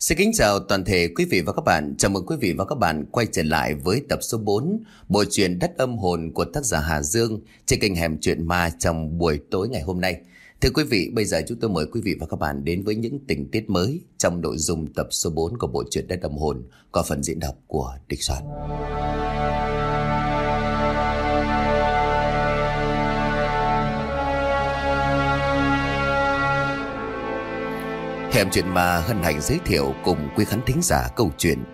Xin kính chào toàn thể quý vị và các bạn. Chào mừng quý vị và các bạn quay trở lại với tập số 4 bộ truyện Đất âm hồn của tác giả Hà Dương trên kênh Hẻm Chuyện Ma trong buổi tối ngày hôm nay. Thưa quý vị, bây giờ chúng tôi mời quý vị và các bạn đến với những tình tiết mới trong nội dung tập số 4 của bộ truyện Đất âm hồn có phần diễn đọc của Địch Soạn. Thèm chuyện mà hân hạnh giới thiệu cùng quý khán thính giả câu chuyện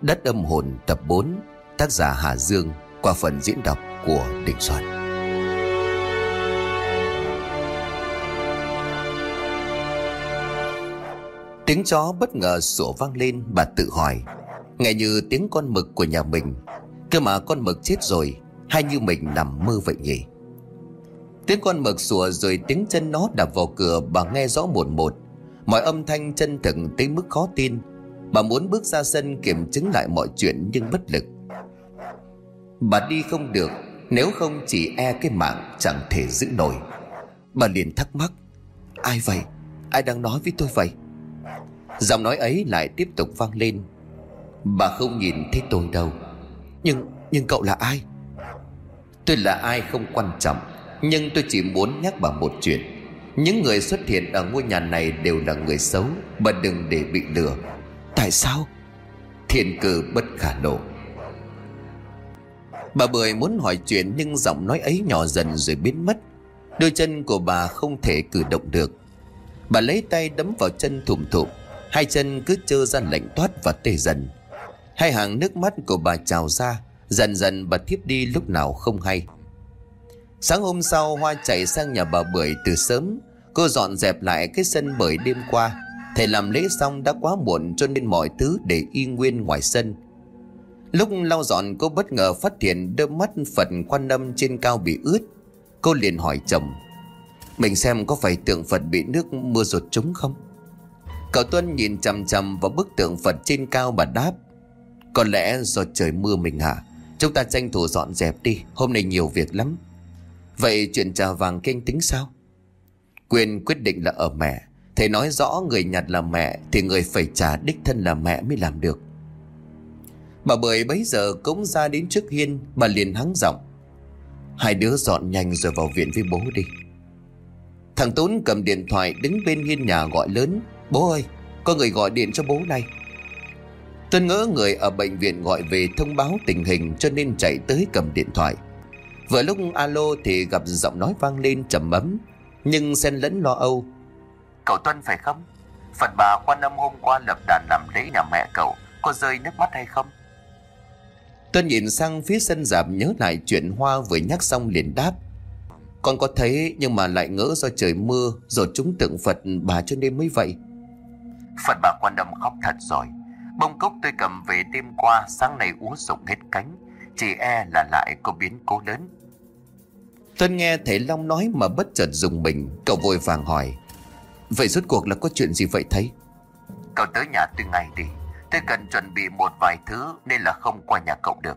Đất âm hồn tập 4 Tác giả Hà Dương, qua phần diễn đọc của Đình Soạn. Tiếng chó bất ngờ sủa vang lên, bà tự hỏi. Nghe như tiếng con mực của nhà mình. Cơ mà con mực chết rồi, Hay như mình nằm mơ vậy nhỉ? Tiếng con mực sủa rồi tiếng chân nó đạp vào cửa, bà nghe rõ một một. Mọi âm thanh chân thực tới mức khó tin Bà muốn bước ra sân kiểm chứng lại mọi chuyện nhưng bất lực Bà đi không được, Nếu không chỉ e cái mạng chẳng thể giữ nổi Bà liền thắc mắc, Ai vậy? Ai đang nói với tôi vậy? Giọng nói ấy lại tiếp tục vang lên Bà không nhìn thấy tôi đâu Nhưng nhưng cậu là ai? Tôi là ai không quan trọng, Nhưng tôi chỉ muốn nhắc bà một chuyện những người xuất hiện ở ngôi nhà này đều là người xấu Bà đừng để bị lừa. Tại sao? Thiên cử bất khả lộ Bà Bưởi muốn hỏi chuyện Nhưng giọng nói ấy nhỏ dần rồi biến mất. Đôi chân của bà không thể cử động được. Bà lấy tay đấm vào chân thùm thụm Hai chân cứ trơ ra lạnh toát và tê dần. Hai hàng nước mắt của bà trào ra. Dần dần bà thiếp đi lúc nào không hay. Sáng hôm sau Hoa chạy sang nhà bà Bưởi từ sớm Cô dọn dẹp lại cái sân bởi đêm qua. Thầy làm lễ xong đã quá muộn cho nên mọi thứ để y nguyên ngoài sân. Lúc lau dọn, cô bất ngờ phát hiện đôi mắt Phật quan âm trên cao bị ướt. Cô liền hỏi chồng, Mình xem có phải tượng Phật bị nước mưa rột trúng không? Cậu Tuân nhìn chằm chằm vào bức tượng Phật trên cao và đáp, Có lẽ do trời mưa mình hả? Chúng ta tranh thủ dọn dẹp đi, Hôm nay nhiều việc lắm. Vậy chuyện trà vàng kinh tính sao? Quyền quyết định là ở mẹ. Thầy nói rõ người nhặt là mẹ Thì người phải trả đích thân là mẹ mới làm được. Bà Bưởi bấy giờ cũng ra đến trước hiên, Bà liền hắng giọng. Hai đứa dọn nhanh rồi vào viện với bố đi. Thằng Tốn cầm điện thoại đứng bên hiên nhà gọi lớn. Bố ơi, có người gọi điện cho bố này. Tuân ngỡ người ở bệnh viện gọi về thông báo tình hình cho nên chạy tới cầm điện thoại. Vừa lúc alo thì gặp giọng nói vang lên trầm ấm nhưng xen lẫn lo âu. Cậu Tuân phải không? Phật bà quan âm hôm qua lập đàn làm lễ nhà mẹ cậu, có rơi nước mắt hay không? Tuân nhìn sang phía sân giảm nhớ lại chuyện Hoa vừa nhắc xong liền đáp. Con có thấy nhưng mà lại ngỡ do trời mưa rồi chúng tượng Phật bà cho nên mới vậy. Phật bà quan âm khóc thật rồi. Bông cốc tôi cầm về đêm qua sáng nay úa rụng hết cánh. Chỉ e là lại có biến cố lớn. Tuân nghe thầy Long nói mà bất chợt dùng mình Cậu vội vàng hỏi Vậy rốt cuộc là có chuyện gì vậy thấy Cậu tới nhà tôi ngay đi Tôi cần chuẩn bị một vài thứ Nên là không qua nhà cậu được.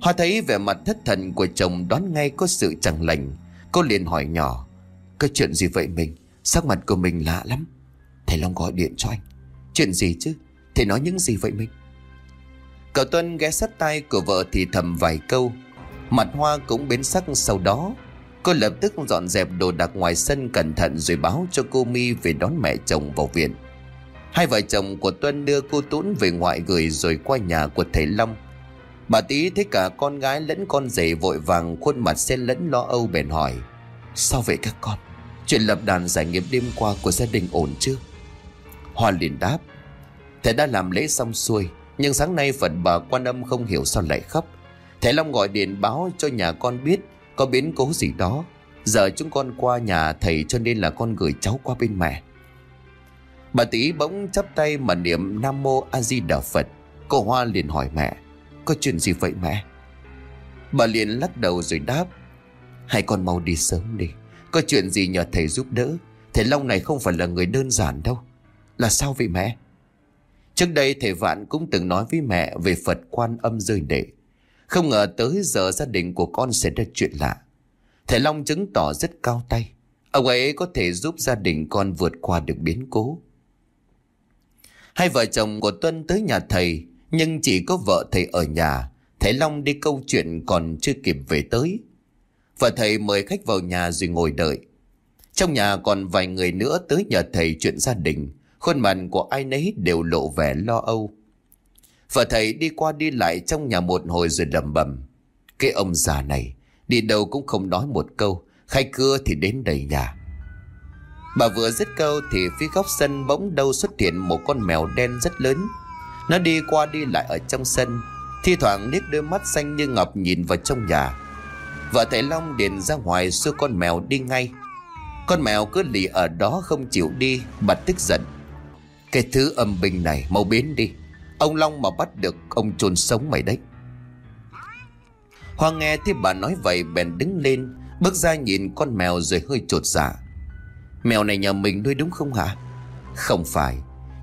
Hoa thấy vẻ mặt thất thần của chồng Đoán ngay có sự chẳng lành. Cô liền hỏi nhỏ Có chuyện gì vậy mình? Sắc mặt của mình lạ lắm. Thầy Long gọi điện cho anh. Chuyện gì chứ? Thầy nói những gì vậy mình? Cậu Tuân ghé sát tay của vợ thì thầm vài câu Mặt hoa cũng biến sắc sau đó Cô lập tức dọn dẹp đồ đạc ngoài sân cẩn thận rồi báo cho cô Mi về đón mẹ chồng vào viện. Hai vợ chồng của Tuân đưa cô Tún về ngoại gửi rồi qua nhà của thầy Long. Bà tí thấy cả con gái lẫn con rể vội vàng khuôn mặt xen lẫn lo âu bèn hỏi. Sao vậy các con? Chuyện lập đàn giải nghiệp đêm qua của gia đình ổn chưa? Hoa liền đáp. Thầy đã làm lễ xong xuôi, nhưng sáng nay Phật bà quan âm không hiểu sao lại khóc Thầy Long gọi điện báo cho nhà con biết có biến cố gì đó. Giờ chúng con qua nhà thầy cho nên là con gửi cháu qua bên mẹ. Bà Tý bỗng chắp tay mà niệm Nam Mô A Di Đà Phật. Cô Hoa liền hỏi mẹ, có chuyện gì vậy mẹ? Bà liền lắc đầu rồi đáp, hai con mau đi sớm đi. Có chuyện gì nhờ thầy giúp đỡ. Thầy Long này không phải là người đơn giản đâu. Là sao vậy mẹ? Trước đây thầy Vạn cũng từng nói với mẹ về Phật quan âm rơi đệ. Không ngờ tới giờ gia đình của con sẽ ra chuyện lạ. Thầy Long chứng tỏ rất cao tay. Ông ấy có thể giúp gia đình con vượt qua được biến cố. Hai vợ chồng của Tuân tới nhà thầy, Nhưng chỉ có vợ thầy ở nhà Thầy Long đi câu chuyện còn chưa kịp về tới Vợ thầy mời khách vào nhà rồi ngồi đợi Trong nhà còn vài người nữa tới nhờ thầy chuyện gia đình Khuôn mặt của ai nấy đều lộ vẻ lo âu Vợ thầy đi qua đi lại trong nhà một hồi rồi lầm bầm Cái ông già này Đi đâu cũng không nói một câu, Khai cưa thì đến đầy nhà. Bà vừa dứt câu thì phía góc sân bỗng đâu xuất hiện một con mèo đen rất lớn. Nó đi qua đi lại ở trong sân, Thi thoảng liếc đôi mắt xanh như ngọc nhìn vào trong nhà. Vợ thầy Long điền ra ngoài xua con mèo đi ngay. Con mèo cứ lì ở đó không chịu đi, Bà tức giận. Cái thứ âm binh này mau biến đi. Ông Long mà bắt được, ông chôn sống mày đấy. Hoa nghe thấy bà nói vậy, bèn đứng lên, Bước ra nhìn con mèo rồi hơi trột dạ. Mèo này nhà mình nuôi đúng không hả? Không phải,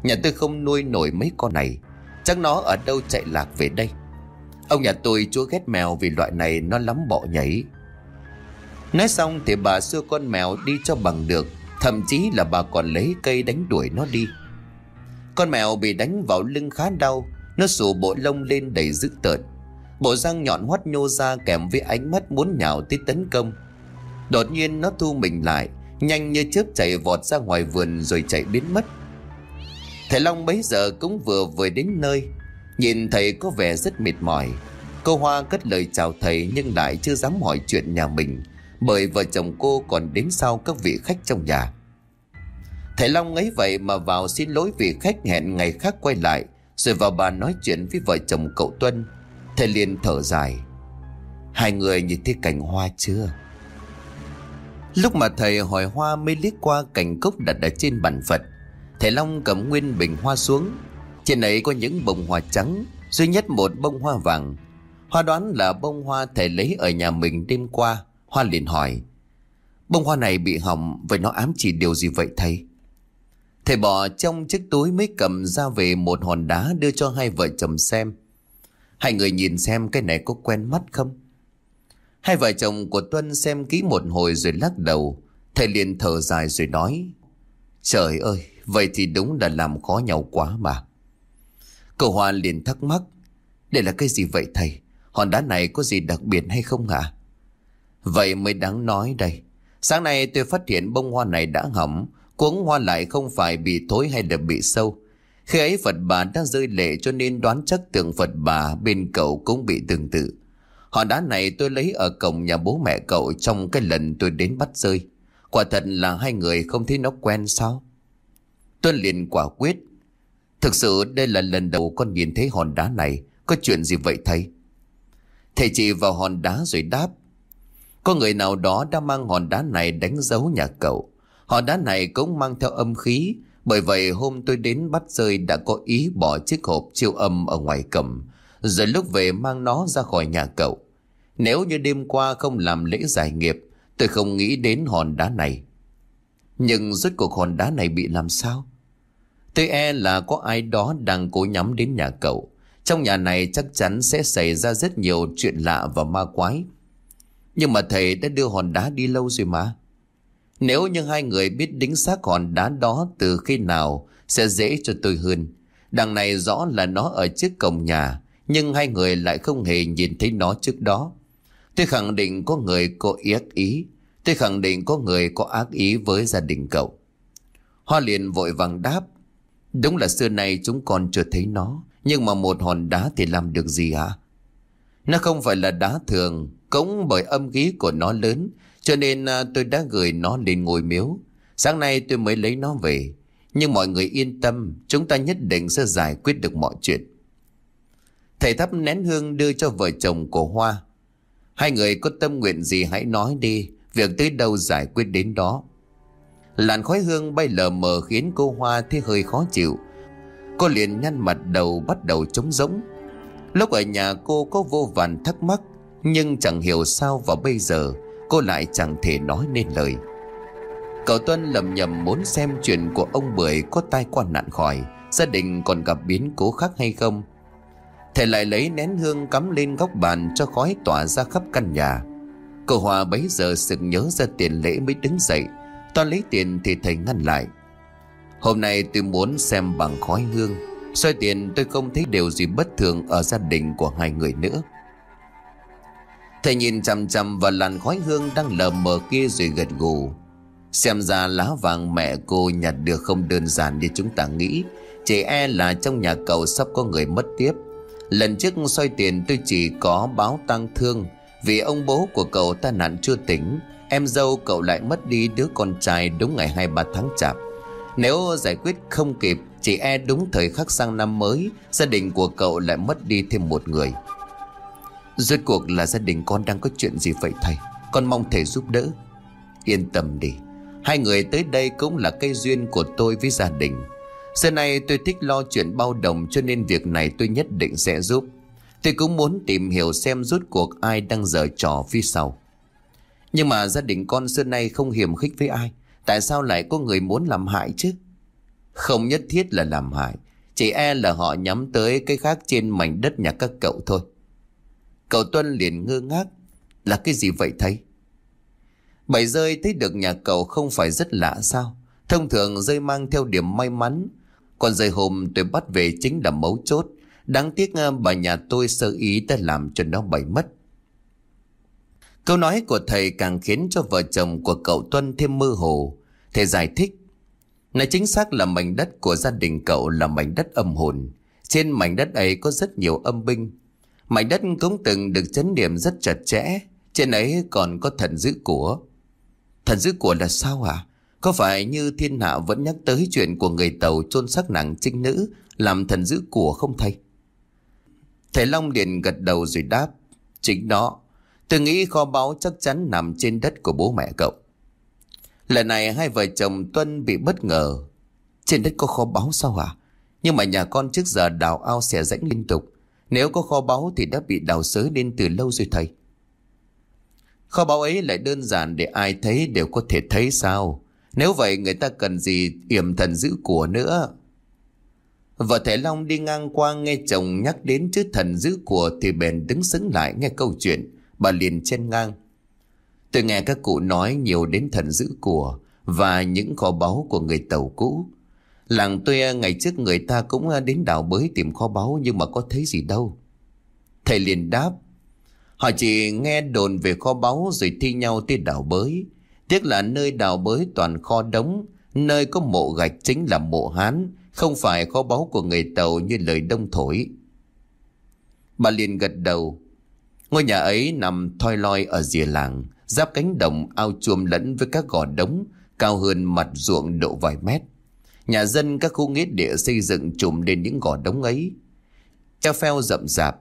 Nhà tôi không nuôi nổi mấy con này. Chắc nó ở đâu chạy lạc về đây? Ông nhà tôi chúa ghét mèo vì loại này nó lắm bọ nhảy. Nói xong thì bà xưa con mèo đi cho bằng được, Thậm chí là bà còn lấy cây đánh đuổi nó đi. Con mèo bị đánh vào lưng khá đau, Nó sủ bộ lông lên đầy dữ tợn. Bộ răng nhọn hoắt nhô ra kèm với ánh mắt muốn nhào tới tấn công. Đột nhiên nó thu mình lại, Nhanh như chớp chạy vọt ra ngoài vườn rồi chạy biến mất. Thầy Long bấy giờ cũng vừa vừa đến nơi, Nhìn thầy có vẻ rất mệt mỏi. Cô Hoa cất lời chào thầy nhưng lại chưa dám hỏi chuyện nhà mình, Bởi vợ chồng cô còn đến sau các vị khách trong nhà. Thầy Long ấy vậy mà vào xin lỗi vì khách hẹn ngày khác quay lại, Rồi vào bàn nói chuyện với vợ chồng cậu Tuân. Thầy liền thở dài. Hai người nhìn thấy cảnh hoa chưa? Lúc mà thầy hỏi hoa mới liếc qua cành cốc đặt ở trên bàn Phật, Thầy Long cầm nguyên bình hoa xuống. Trên ấy có những bông hoa trắng, Duy nhất một bông hoa vàng. Hoa đoán là bông hoa thầy lấy ở nhà mình đêm qua, Hoa liền hỏi. Bông hoa này bị hỏng, Vậy nó ám chỉ điều gì vậy thầy? Thầy bỏ trong chiếc túi mới cầm ra về một hòn đá đưa cho hai vợ chồng xem. Hai người nhìn xem cái này có quen mắt không? Hai vợ chồng của Tuân xem kỹ một hồi rồi lắc đầu. Thầy liền thở dài rồi nói, Trời ơi, Vậy thì đúng là làm khó nhau quá mà. Cậu Hoa liền thắc mắc, Đây là cái gì vậy thầy? Hòn đá này có gì đặc biệt hay không hả? Vậy mới đáng nói đây. Sáng nay tôi phát hiện bông hoa này đã hỏng Cuống hoa lại không phải bị thối hay là bị sâu Khi ấy Phật bà đã rơi lệ cho nên đoán chắc tượng Phật bà bên cậu cũng bị tương tự Hòn đá này tôi lấy ở cổng nhà bố mẹ cậu trong cái lần tôi đến bắt rơi. Quả thật là hai người không thấy nó quen sao? tôi liền quả quyết. Thực sự đây là lần đầu con nhìn thấy hòn đá này. Có chuyện gì vậy thầy? Thầy chỉ vào hòn đá rồi đáp. Có người nào đó đã mang hòn đá này đánh dấu nhà cậu. Hòn đá này cũng mang theo âm khí. Bởi vậy hôm tôi đến bắt rơi đã có ý bỏ chiếc hộp chiêu âm ở ngoài cầm. Rồi lúc về mang nó ra khỏi nhà cậu. Nếu như đêm qua không làm lễ giải nghiệp, tôi không nghĩ đến hòn đá này. Nhưng rốt cuộc hòn đá này bị làm sao? Tôi e là có ai đó đang cố nhắm đến nhà cậu. Trong nhà này chắc chắn sẽ xảy ra rất nhiều chuyện lạ và ma quái. Nhưng mà thầy đã đưa hòn đá đi lâu rồi mà. Nếu như hai người biết đính xác hòn đá đó từ khi nào sẽ dễ cho tôi hơn. Đằng này rõ là nó ở trước cổng nhà, nhưng hai người lại không hề nhìn thấy nó trước đó. Tôi khẳng định có người có ác ý. Tôi khẳng định có người có ác ý với gia đình cậu. Hoa liền vội vàng đáp. Đúng là xưa nay chúng còn chưa thấy nó. Nhưng mà một hòn đá thì làm được gì hả? Nó không phải là đá thường. Cũng bởi âm khí của nó lớn. Cho nên à, tôi đã gửi nó lên ngôi miếu. Sáng nay tôi mới lấy nó về. Nhưng mọi người yên tâm. Chúng ta nhất định sẽ giải quyết được mọi chuyện. Thầy thắp nén hương đưa cho vợ chồng của Hoa. Hai người có tâm nguyện gì hãy nói đi Việc tới đâu giải quyết đến đó Làn khói hương bay lờ mờ khiến cô Hoa thấy hơi khó chịu Cô liền nhăn mặt đầu bắt đầu trống rỗng Lúc ở nhà cô có vô vàn thắc mắc Nhưng chẳng hiểu sao vào bây giờ Cô lại chẳng thể nói nên lời Cậu Tuân lầm nhầm muốn xem chuyện của ông Bưởi có tai qua nạn khỏi, Gia đình còn gặp biến cố khác hay không Thầy lại lấy nén hương cắm lên góc bàn cho khói tỏa ra khắp căn nhà. Cô Hòa bấy giờ sực nhớ ra tiền lễ mới đứng dậy. Toan lấy tiền thì thầy ngăn lại. Hôm nay tôi muốn xem bằng khói hương, soi tiền tôi không thấy điều gì bất thường Ở gia đình của hai người nữa Thầy nhìn chằm chằm vào làn khói hương đang lờ mờ kia rồi gật gù. Xem ra lá vàng mẹ cô nhặt được không đơn giản như chúng ta nghĩ. Chỉ e là trong nhà cậu sắp có người mất tiếp. Lần trước soi tiền tôi chỉ có báo tang thương. Vì ông bố của cậu ta nạn chưa tỉnh, Em dâu cậu lại mất đi đứa con trai đúng ngày 23 tháng chạp. Nếu giải quyết không kịp, Chỉ e đúng thời khắc sang năm mới, Gia đình của cậu lại mất đi thêm một người. Rốt cuộc là gia đình con đang có chuyện gì vậy thầy? Con mong thầy giúp đỡ. Yên tâm đi. Hai người tới đây cũng là cây duyên của tôi với gia đình. Giờ này tôi thích lo chuyện bao đồng Cho nên việc này tôi nhất định sẽ giúp. Tôi cũng muốn tìm hiểu xem rốt cuộc ai đang dở trò phía sau. Nhưng mà gia đình con xưa nay không hiểm khích với ai. Tại sao lại có người muốn làm hại chứ? Không nhất thiết là làm hại. Chỉ e là họ nhắm tới cái khác trên mảnh đất nhà các cậu thôi. Cậu Tuân liền ngơ ngác. Là cái gì vậy thầy? Bảy rơi thấy được nhà cậu không phải rất lạ sao? Thông thường rơi mang theo điểm may mắn. Còn rơi hôm tôi bắt về chính là mấu chốt. Đáng tiếc à, bà nhà tôi sơ ý đã làm cho nó bảy mất. Câu nói của thầy càng khiến cho vợ chồng của cậu Tuân thêm mơ hồ. Thầy giải thích, Này, chính xác là mảnh đất của gia đình cậu là mảnh đất âm hồn. Trên mảnh đất ấy có rất nhiều âm binh. Mảnh đất cũng từng được chấn điểm rất chặt chẽ Trên ấy còn có thần giữ của Thần giữ của là sao hả? Có phải như thiên hạ vẫn nhắc tới chuyện của người tàu chôn xác nàng trinh nữ làm thần giữ của không thầy? Thầy Long liền gật đầu rồi đáp. Chính đó, tôi nghĩ kho báu chắc chắn nằm trên đất của bố mẹ cậu. Lần này hai vợ chồng Tuân bị bất ngờ. Trên đất có kho báu sao hả? Nhưng mà nhà con trước giờ đào ao xẻ rãnh liên tục. Nếu có kho báu thì đã bị đào sới lên từ lâu rồi thầy. Kho báu ấy lại đơn giản để ai thấy đều có thể thấy sao. Nếu vậy, người ta cần gì yểm thần giữ của nữa. Vợ Thể Long đi ngang qua nghe chồng nhắc đến chữ thần giữ của thì bèn đứng sững lại nghe câu chuyện. Bà liền chen ngang. Tôi nghe các cụ nói nhiều đến thần giữ của và những kho báu của người tàu cũ. Làng tôi ngày trước người ta cũng à, đến đào bới tìm kho báu nhưng mà có thấy gì đâu. Thầy liền đáp. Họ chỉ nghe đồn về kho báu rồi thi nhau tới đào bới. Tiếc là nơi đào bới toàn kho đống, nơi có mộ gạch chính là mộ Hán, không phải kho báu của người Tàu như lời đông thổi. Bà liền gật đầu. Ngôi nhà ấy nằm thoi loi ở rìa làng, giáp cánh đồng ao chuông lẫn với các gò đống, cao hơn mặt ruộng độ vài mét. Nhà dân các khu nghĩa địa xây dựng trùm lên những gò đống ấy. Treo pheo rậm rạp,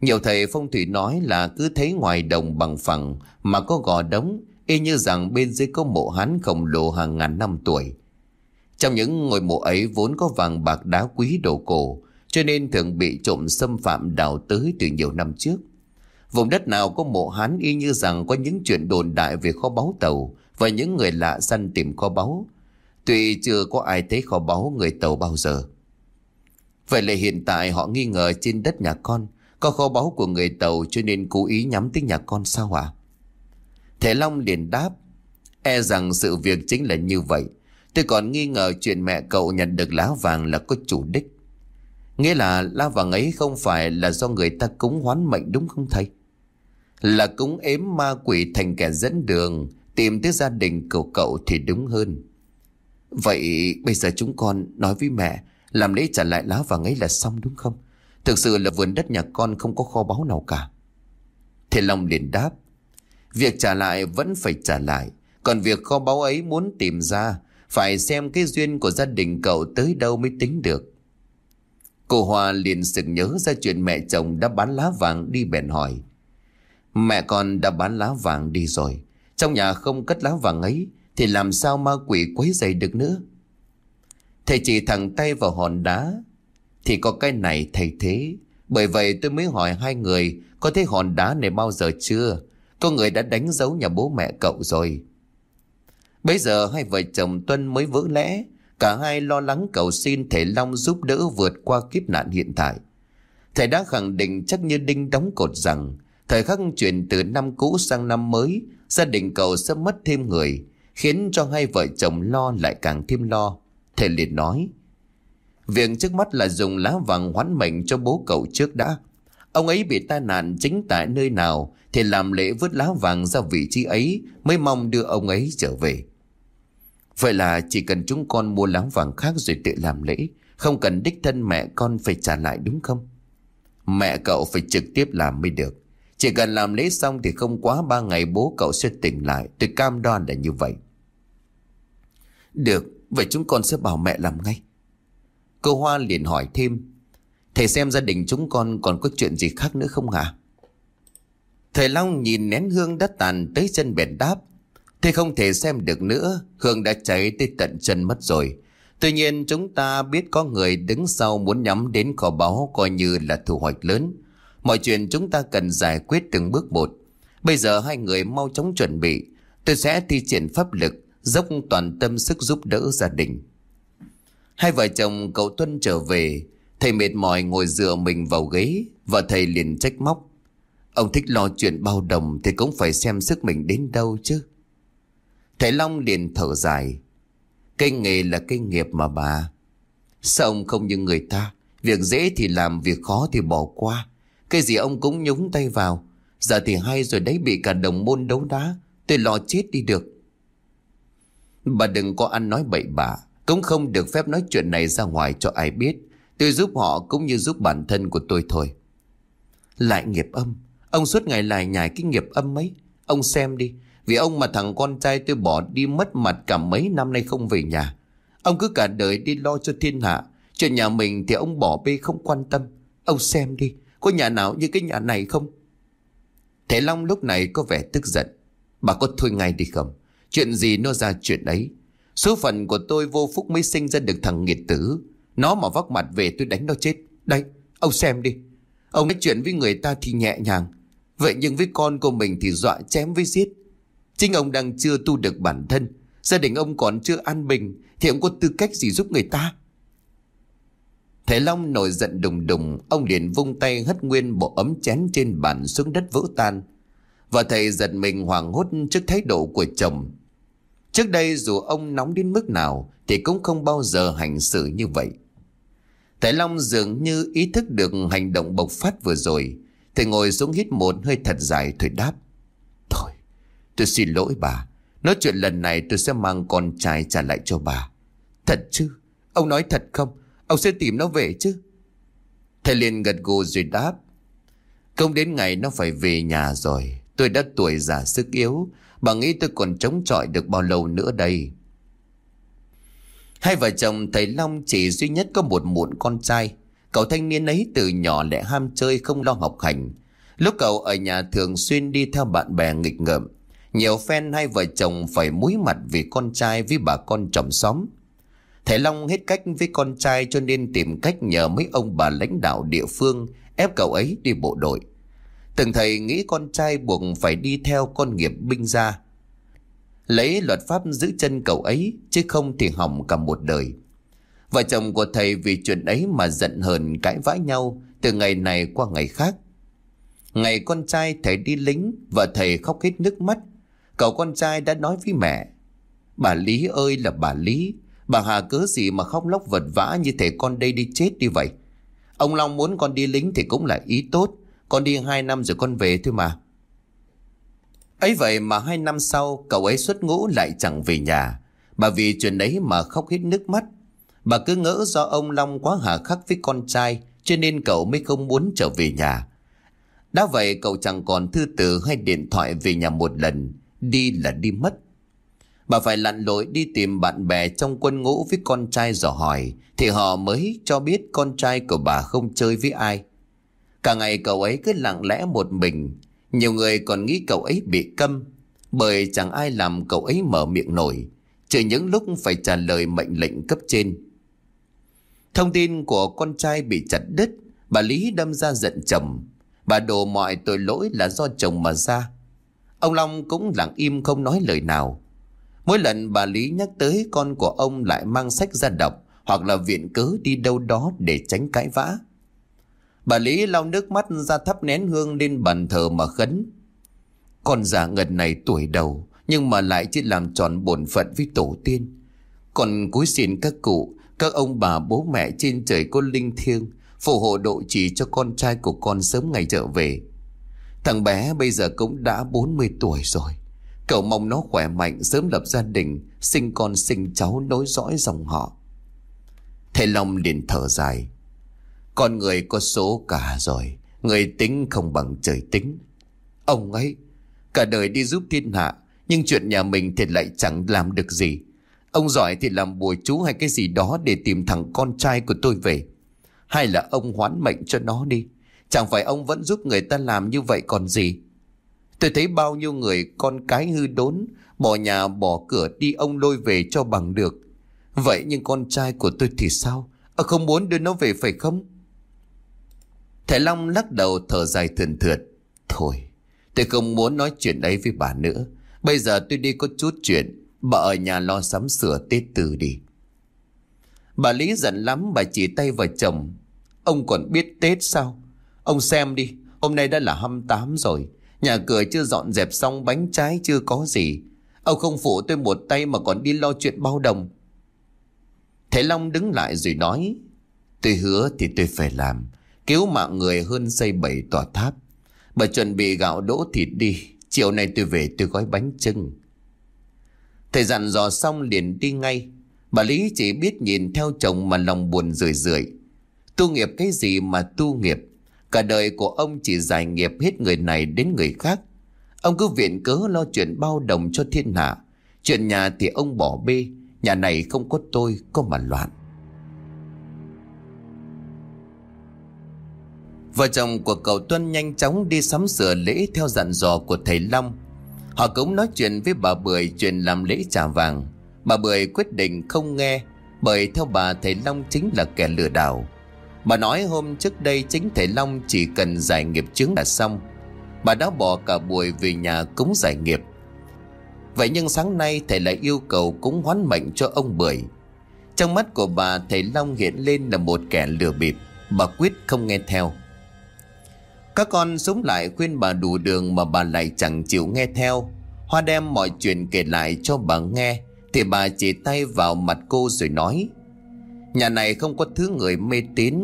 nhiều thầy phong thủy nói là cứ thấy ngoài đồng bằng phẳng mà có gò đống, y như rằng bên dưới có mộ hán khổng lồ hàng ngàn năm tuổi. Trong những ngôi mộ ấy vốn có vàng bạc đá quý đồ cổ, cho nên thường bị trộm xâm phạm đào tới từ nhiều năm trước. Vùng đất nào có mộ hán y như rằng có những chuyện đồn đại về kho báu tàu và những người lạ săn tìm kho báu. Tuy chưa có ai thấy kho báu người tàu bao giờ. Vậy là hiện tại họ nghi ngờ trên đất nhà con, có kho báu của người tàu cho nên cố ý nhắm tới nhà con sao hả? Thế Long liền đáp. E rằng sự việc chính là như vậy. Tôi còn nghi ngờ chuyện mẹ cậu nhận được lá vàng là có chủ đích. Nghĩa là lá vàng ấy không phải là do người ta cúng hoán mệnh đúng không thầy? Là cúng ếm ma quỷ thành kẻ dẫn đường, tìm tới gia đình cậu cậu thì đúng hơn. Vậy bây giờ chúng con nói với mẹ làm lễ trả lại lá vàng ấy là xong đúng không? Thực sự là vườn đất nhà con không có kho báu nào cả. Thế Long liền đáp. Việc trả lại vẫn phải trả lại. Còn việc kho báu ấy muốn tìm ra, phải xem cái duyên của gia đình cậu tới đâu mới tính được. Cô Hoa liền sực nhớ ra chuyện mẹ chồng đã bán lá vàng đi bèn hỏi. Mẹ con đã bán lá vàng đi rồi. Trong nhà không cất lá vàng ấy, thì làm sao ma quỷ quấy dày được nữa? Thầy chỉ thẳng tay vào hòn đá, thì có cái này thầy thế. Bởi vậy tôi mới hỏi hai người Có thấy hòn đá này bao giờ chưa? Có người đã đánh dấu nhà bố mẹ cậu rồi. Bây giờ hai vợ chồng Tuân mới vỡ lẽ. Cả hai lo lắng cầu xin Thầy Long giúp đỡ vượt qua kiếp nạn hiện tại. Thầy đã khẳng định chắc như đinh đóng cột rằng Thời khắc chuyển từ năm cũ sang năm mới Gia đình cậu sẽ mất thêm người. Khiến cho hai vợ chồng lo lại càng thêm lo. Thầy liền nói, Việc trước mắt là dùng lá vàng hoán mệnh cho bố cậu trước đã. Ông ấy bị tai nạn chính tại nơi nào Thì làm lễ vứt lá vàng ra vị trí ấy Mới mong đưa ông ấy trở về. Vậy là chỉ cần chúng con mua lá vàng khác rồi tự làm lễ, Không cần đích thân mẹ con phải trả lại đúng không? Mẹ cậu phải trực tiếp làm mới được. Chỉ cần làm lễ xong thì không quá ba ngày bố cậu sẽ tỉnh lại. Tôi cam đoan là như vậy. Được Vậy chúng con sẽ bảo mẹ làm ngay Cô Hoa liền hỏi thêm Thầy xem gia đình chúng con còn có chuyện gì khác nữa không hả Thầy Long nhìn nén hương đã tàn tới chân bèn đáp Thầy không thể xem được nữa Hương đã cháy tới tận chân mất rồi Tuy nhiên chúng ta biết có người đứng sau muốn nhắm đến kho báu coi như là thu hoạch lớn. Mọi chuyện chúng ta cần giải quyết từng bước một. Bây giờ hai người mau chóng chuẩn bị. Tôi sẽ thi triển pháp lực, dốc toàn tâm sức giúp đỡ gia đình. Hai vợ chồng cậu Tuân trở về, thầy mệt mỏi ngồi dựa mình vào ghế và thầy liền trách móc. Ông thích lo chuyện bao đồng thì cũng phải xem sức mình đến đâu chứ. Thầy Long liền thở dài. Cây nghề là cây nghiệp mà bà. Sao ông không như người ta? Việc dễ thì làm, việc khó thì bỏ qua. Cái gì ông cũng nhúng tay vào. Giờ thì hay rồi đấy bị cả đồng môn đấu đá. Tôi lo chết đi được. Bà đừng có ăn nói bậy bạ. Cũng không được phép nói chuyện này ra ngoài cho ai biết. Tôi giúp họ cũng như giúp bản thân của tôi thôi. Lại nghiệp âm. Ông suốt ngày lại nhài cái nghiệp âm ấy. Ông xem đi. Vì ông mà thằng con trai tôi bỏ đi mất mặt cả mấy năm nay không về nhà. Ông cứ cả đời đi lo cho thiên hạ. Chuyện nhà mình thì ông bỏ bê không quan tâm. Ông xem đi, có nhà nào như cái nhà này không? Thế Long lúc này có vẻ tức giận. Bà có thôi ngay đi không? Chuyện gì nó ra chuyện ấy. Số phận của tôi vô phúc mới sinh ra được thằng nghiệt tử. Nó mà vóc mặt về tôi đánh nó chết. Đây, ông xem đi. Ông nói chuyện với người ta thì nhẹ nhàng. Vậy nhưng với con của mình thì dọa chém với giết. Chính ông đang chưa tu được bản thân Gia đình ông còn chưa an bình Thì ông có tư cách gì giúp người ta Thầy Long nổi giận đùng đùng Ông liền vung tay hất nguyên bộ ấm chén trên bàn xuống đất vỡ tan Và thầy giật mình hoảng hốt trước thái độ của chồng Trước đây dù ông nóng đến mức nào Thì cũng không bao giờ hành xử như vậy Thái Long dường như ý thức được hành động bộc phát vừa rồi Thầy ngồi xuống hít một hơi thật dài thôi đáp Thôi, Tôi xin lỗi bà. Nói chuyện lần này tôi sẽ mang con trai trả lại cho bà. Thật chứ? Ông nói thật không? Ông sẽ tìm nó về chứ? Thầy liền gật gù rồi đáp. Không đến ngày nó phải về nhà rồi. Tôi đã tuổi già sức yếu. Bà nghĩ tôi còn chống chọi được bao lâu nữa đây? Hai vợ chồng thầy Long chỉ duy nhất có một muộn con trai. Cậu thanh niên ấy từ nhỏ lại ham chơi không lo học hành. Lúc cậu ở nhà thường xuyên đi theo bạn bè nghịch ngợm. Nhiều phen hai vợ chồng phải múi mặt vì con trai với bà con chồng xóm. Thầy Long hết cách với con trai cho nên tìm cách nhờ mấy ông bà lãnh đạo địa phương ép cậu ấy đi bộ đội. Từng thầy nghĩ con trai buộc phải đi theo con nghiệp binh ra. Lấy luật pháp giữ chân cậu ấy chứ không thì hỏng cả một đời. Vợ chồng của thầy vì chuyện ấy mà giận hờn cãi vã nhau từ ngày này qua ngày khác. Ngày con trai thầy đi lính, vợ thầy khóc hết nước mắt Cậu con trai đã nói với mẹ Bà Lý ơi là bà Lý Bà Hà cớ gì mà khóc lóc vật vã Như thể con đây đi chết đi vậy Ông Long muốn con đi lính thì cũng là ý tốt con đi hai năm rồi con về thôi mà. Ấy vậy mà hai năm sau Cậu ấy xuất ngũ lại chẳng về nhà. Bà vì chuyện ấy mà khóc hết nước mắt. Bà cứ ngỡ do ông Long quá hà khắc với con trai Cho nên cậu mới không muốn trở về nhà. Đã vậy cậu chẳng còn thư từ hay điện thoại về nhà một lần. Đi là đi mất. Bà phải lặn lội đi tìm bạn bè trong quân ngũ với con trai dò hỏi, thì họ mới cho biết con trai của bà không chơi với ai. Cả ngày cậu ấy cứ lặng lẽ một mình, nhiều người còn nghĩ cậu ấy bị câm, bởi chẳng ai làm cậu ấy mở miệng nổi, trừ những lúc phải trả lời mệnh lệnh cấp trên. Thông tin của con trai bị chặt đứt, bà Lý đâm ra giận chồng. Bà đổ mọi tội lỗi là do chồng mà ra. Ông Long cũng lặng im không nói lời nào. Mỗi lần bà Lý nhắc tới con của ông lại mang sách ra đọc hoặc là viện cớ đi đâu đó để tránh cãi vã. Bà Lý lau nước mắt ra thắp nén hương lên bàn thờ mà khấn. Con già ngần này tuổi đầu, nhưng mà lại chỉ làm tròn bổn phận với tổ tiên. Còn cúi xin các cụ, Các ông bà bố mẹ trên trời có linh thiêng, Phù hộ độ trì cho con trai của con sớm ngày trở về Thằng bé bây giờ cũng đã 40 tuổi rồi Cậu mong nó khỏe mạnh, sớm lập gia đình, Sinh con, sinh cháu nối dõi dòng họ Thầy Long liền thở dài con người có số cả rồi Người tính không bằng trời tính. Ông ấy Cả đời đi giúp thiên hạ Nhưng chuyện nhà mình thì lại chẳng làm được gì. Ông giỏi thì làm bùa chú hay cái gì đó Để tìm thằng con trai của tôi về. Hay là ông hoán mệnh cho nó đi. Chẳng phải ông vẫn giúp người ta làm như vậy còn gì. Tôi thấy bao nhiêu người con cái hư đốn Bỏ nhà bỏ cửa đi ông lôi về cho bằng được. Vậy nhưng con trai của tôi thì sao? À, Không muốn đưa nó về phải không? Thầy Long lắc đầu thở dài thườn thượt. Thôi, tôi không muốn nói chuyện ấy với bà nữa. Bây giờ tôi đi có chút chuyện. Bà ở nhà lo sắm sửa Tết từ đi. Bà Lý giận lắm, bà chỉ tay vào chồng. Ông còn biết Tết sao? Ông xem đi, Hôm nay đã là 28 rồi. Nhà cửa chưa dọn dẹp xong, bánh trái chưa có gì. Ông không phụ tôi một tay mà còn đi lo chuyện bao đồng. Thầy Long đứng lại rồi nói, Tôi hứa thì tôi phải làm. Cứu mạng người hơn xây bảy tòa tháp. Bà chuẩn bị gạo đỗ thịt đi. Chiều nay tôi về tôi gói bánh trưng Thầy dặn dò xong liền đi ngay. Bà Lý chỉ biết nhìn theo chồng mà lòng buồn rười rượi. Tu nghiệp cái gì mà tu nghiệp? Cả đời của ông chỉ giải nghiệp hết người này đến người khác. Ông cứ viện cớ lo chuyện bao đồng cho thiên hạ. Chuyện nhà thì ông bỏ bê, Nhà này không có tôi, có mà loạn. Vợ chồng của cậu Tuân nhanh chóng đi sắm sửa lễ theo dặn dò của thầy Long. Họ cũng nói chuyện với bà Bưởi chuyện làm lễ trả vàng. Bà Bưởi quyết định không nghe, Bởi theo bà thầy Long chính là kẻ lừa đảo. Bà nói hôm trước đây chính thầy Long chỉ cần giải nghiệp chứng là xong. Bà đã bỏ cả buổi về nhà cúng giải nghiệp. Vậy nhưng sáng nay thầy lại yêu cầu cúng hoán mệnh cho ông Bưởi. Trong mắt của bà, thầy Long hiện lên là một kẻ lừa bịp. Bà quyết không nghe theo. Các con sống lại khuyên bà đủ đường mà bà lại chẳng chịu nghe theo. Hoa đem mọi chuyện kể lại cho bà nghe, Thì bà chỉ tay vào mặt cô rồi nói, Nhà này không có thứ người mê tín.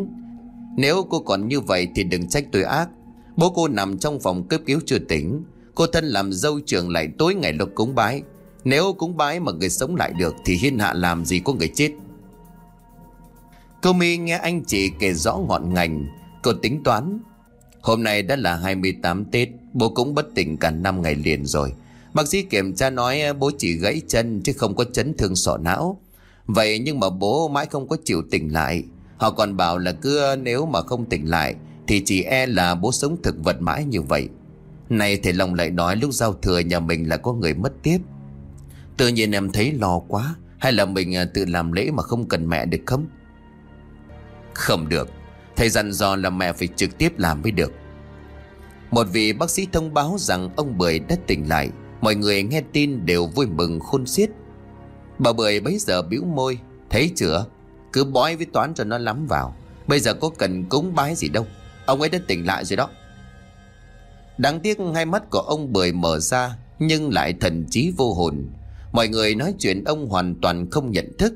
Nếu cô còn như vậy thì đừng trách tôi ác. Bố cô nằm trong phòng cấp cứu chưa tỉnh. Cô thân làm dâu trường lại tối ngày lúc cúng bái. Nếu cúng bái mà người sống lại được Thì hiên hạ làm gì có người chết. Cô mi nghe anh chị kể rõ ngọn ngành, Cô tính toán Hôm nay đã là 28 Tết, Bố cũng bất tỉnh cả năm ngày liền rồi. Bác sĩ kiểm tra nói ờ, bố chỉ gãy chân Chứ không có chấn thương sọ não. Vậy nhưng mà bố mãi không có chịu tỉnh lại. Họ còn bảo là cứ ờ, nếu mà không tỉnh lại Thì chỉ e là bố sống thực vật mãi như vậy. Này thầy Long lại nói lúc giao thừa nhà mình là có người mất tiếp. Tự nhiên em thấy lo quá, Hay là mình ờ, tự làm lễ mà không cần mẹ được không? Không được. Thầy dặn dò là mẹ phải trực tiếp làm mới được. Một vị bác sĩ thông báo rằng ông Bưởi đã tỉnh lại. Mọi người nghe tin đều vui mừng khôn xiết. Bà Bưởi bấy giờ bĩu môi, Thấy chưa? Cứ bói với toán cho nó lắm vào. Bây giờ có cần cúng bái gì đâu. Ông ấy đã tỉnh lại rồi đó. Đáng tiếc hai mắt của ông Bưởi mở ra, Nhưng lại thần trí vô hồn. Mọi người nói chuyện ông hoàn toàn không nhận thức.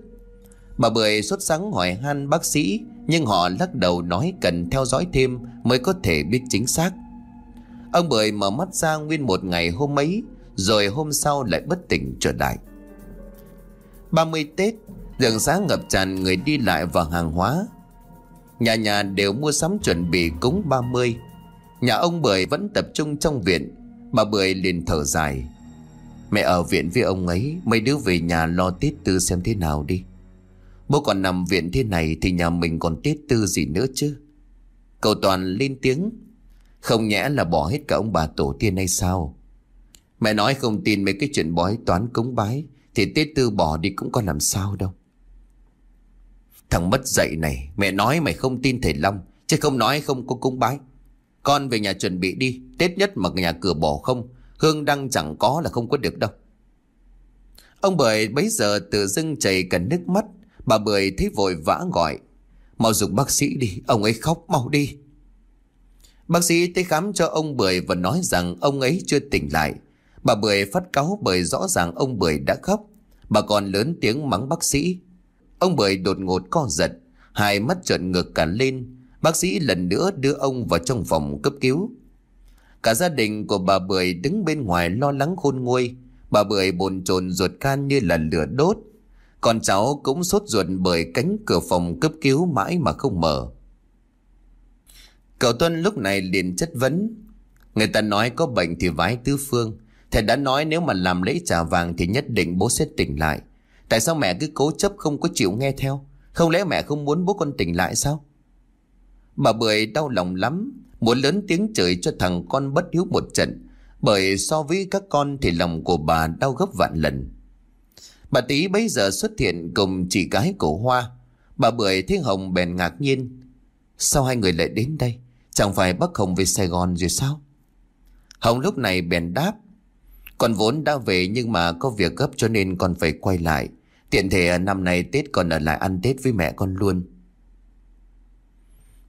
Bà Bưởi xuất sáng hỏi han bác sĩ, Nhưng họ lắc đầu nói cần theo dõi thêm Mới có thể biết chính xác. Ông Bưởi mở mắt ra nguyên một ngày hôm ấy, Rồi hôm sau lại bất tỉnh trở lại. 30 Tết, Đường xá ngập tràn người đi lại và hàng hóa. Nhà nhà đều mua sắm chuẩn bị cúng 30 Nhà ông Bưởi vẫn tập trung trong viện, Bà Bưởi liền thở dài. Mẹ ở viện với ông ấy, Mấy đứa về nhà lo Tết tư xem thế nào đi. Bố còn nằm viện thế này Thì nhà mình còn Tết tư gì nữa chứ? Cậu Toàn lên tiếng. Không nhẽ là bỏ hết cả ông bà tổ tiên hay sao? Mẹ nói không tin mấy cái chuyện bói toán cúng bái, thì Tết Tư bỏ đi cũng có làm sao đâu. Thằng mất dạy này, Mẹ nói mày không tin thầy Long, Chứ không nói không có cúng bái. Con về nhà chuẩn bị đi, Tết nhất mà nhà cửa bỏ không, Hương đăng chẳng có là không có được đâu. Ông bởi bấy giờ tự dưng chảy cả nước mắt. Bà Bưởi thấy vội vã gọi Mau dùng bác sĩ đi Ông ấy khóc mau đi Bác sĩ tới khám cho ông Bưởi Và nói rằng ông ấy chưa tỉnh lại Bà Bưởi phát cáu bởi rõ ràng ông Bưởi đã khóc Bà còn lớn tiếng mắng bác sĩ Ông Bưởi đột ngột co giật, hai mắt trợn ngược cả lên. Bác sĩ lần nữa đưa ông vào trong phòng cấp cứu. Cả gia đình của bà Bưởi đứng bên ngoài lo lắng khôn nguôi. Bà Bưởi bồn chồn ruột can như là lửa đốt. Còn cháu cũng sốt ruột bởi cánh cửa phòng cấp cứu mãi mà không mở. Cậu Tuân lúc này liền chất vấn. Người ta nói có bệnh thì vái tứ phương. Thầy đã nói nếu mà làm lễ trà vàng thì nhất định bố sẽ tỉnh lại. Tại sao mẹ cứ cố chấp không có chịu nghe theo? Không lẽ mẹ không muốn bố con tỉnh lại sao? Bà Bưởi đau lòng lắm, muốn lớn tiếng chửi cho thằng con bất hiếu một trận. Bởi so với các con thì lòng của bà đau gấp vạn lần. Bà Tý bấy giờ xuất hiện cùng chị gái cổ Hoa. Bà Bưởi thấy Hồng bèn ngạc nhiên. Sao hai người lại đến đây? Chẳng phải bác Hồng về Sài Gòn rồi sao? Hồng lúc này bèn đáp. Con vốn đã về nhưng mà có việc gấp cho nên con phải quay lại. Tiện thể năm nay Tết con ở lại ăn Tết với mẹ con luôn.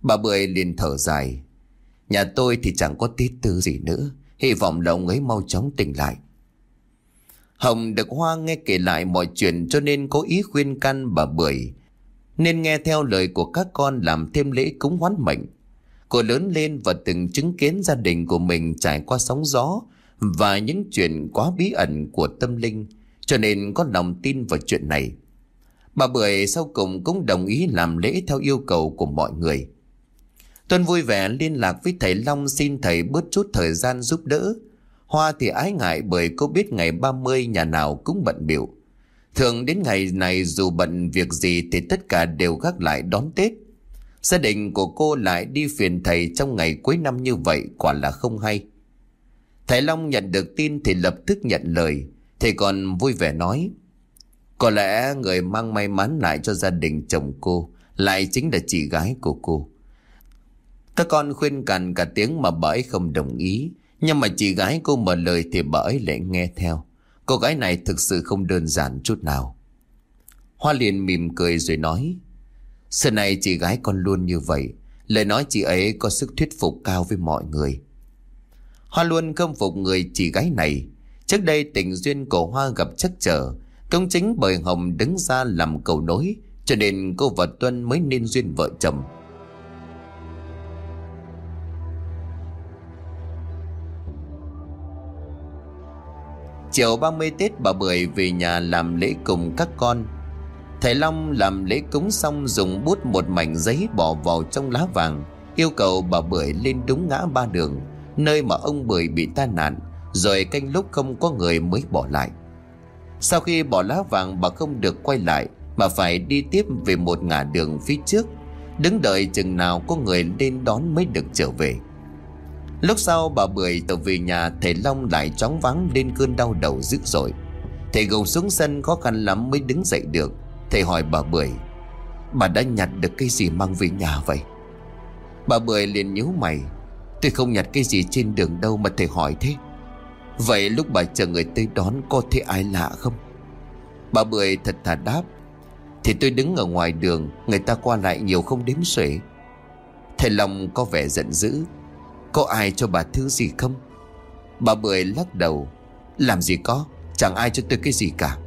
Bà Bưởi liền thở dài. Nhà tôi thì chẳng có Tết tư gì nữa. Hy vọng là ông ấy mau chóng tỉnh lại. Hồng được Hoa nghe kể lại mọi chuyện cho nên có ý khuyên can bà Bưởi. Nên nghe theo lời của các con làm thêm lễ cúng hoán mệnh. Cô lớn lên và từng chứng kiến gia đình của mình trải qua sóng gió và những chuyện quá bí ẩn của tâm linh, cho nên có lòng tin vào chuyện này. Bà Bưởi sau cùng cũng đồng ý làm lễ theo yêu cầu của mọi người. Tuân vui vẻ liên lạc với thầy Long xin thầy bớt chút thời gian giúp đỡ. Hoa thì ái ngại bởi cô biết ngày 30 nhà nào cũng bận biểu. Thường đến ngày này dù bận việc gì thì tất cả đều gác lại đón Tết. Gia đình của cô lại đi phiền thầy trong ngày cuối năm như vậy, quả là không hay. Thầy Long nhận được tin thì lập tức nhận lời. Thầy còn vui vẻ nói. Có lẽ người mang may mắn lại cho gia đình chồng cô, lại chính là chị gái của cô. Các con khuyên cằn cả tiếng mà bà ấy không đồng ý. Nhưng mà chị gái cô mở lời thì bà ấy lại nghe theo. Cô gái này thực sự không đơn giản chút nào. Hoa liền mỉm cười rồi nói. Xưa này chị gái con luôn như vậy. Lời nói chị ấy có sức thuyết phục cao với mọi người. Hoa luôn khâm phục người chị gái này. Trước đây tình duyên của Hoa gặp chắc trở. Công chính bởi Hồng đứng ra làm cầu nối. Cho nên cô và Tuân mới nên duyên vợ chồng. Chiều 30 Tết bà Bưởi về nhà làm lễ cùng các con. Thầy Long làm lễ cúng xong dùng bút một mảnh giấy bỏ vào trong lá vàng, Yêu cầu bà Bưởi lên đúng ngã ba đường, Nơi mà ông Bưởi bị tai nạn, Rồi canh lúc không có người mới bỏ lại. Sau khi bỏ lá vàng, bà không được quay lại, Mà phải đi tiếp về một ngã đường phía trước, Đứng đợi chừng nào có người lên đón mới được trở về. Lúc sau, bà Bưởi tự về nhà Thầy Long lại chóng vắng lên cơn đau đầu dữ dội. Thầy gục xuống sân, khó khăn lắm mới đứng dậy được. Thầy hỏi bà Bưởi, Bà đã nhặt được cái gì mang về nhà vậy? Bà Bưởi liền nhíu mày, Tôi không nhặt cái gì trên đường đâu mà thầy hỏi thế. Vậy lúc bà chờ người tới đón có thấy ai lạ không? Bà Bưởi thật thà đáp, Thì tôi đứng ở ngoài đường, Người ta qua lại nhiều không đếm xuể. Thầy Long có vẻ giận dữ có ai cho bà thứ gì không? Bà Bưởi lắc đầu. Làm gì có, Chẳng ai cho tôi cái gì cả.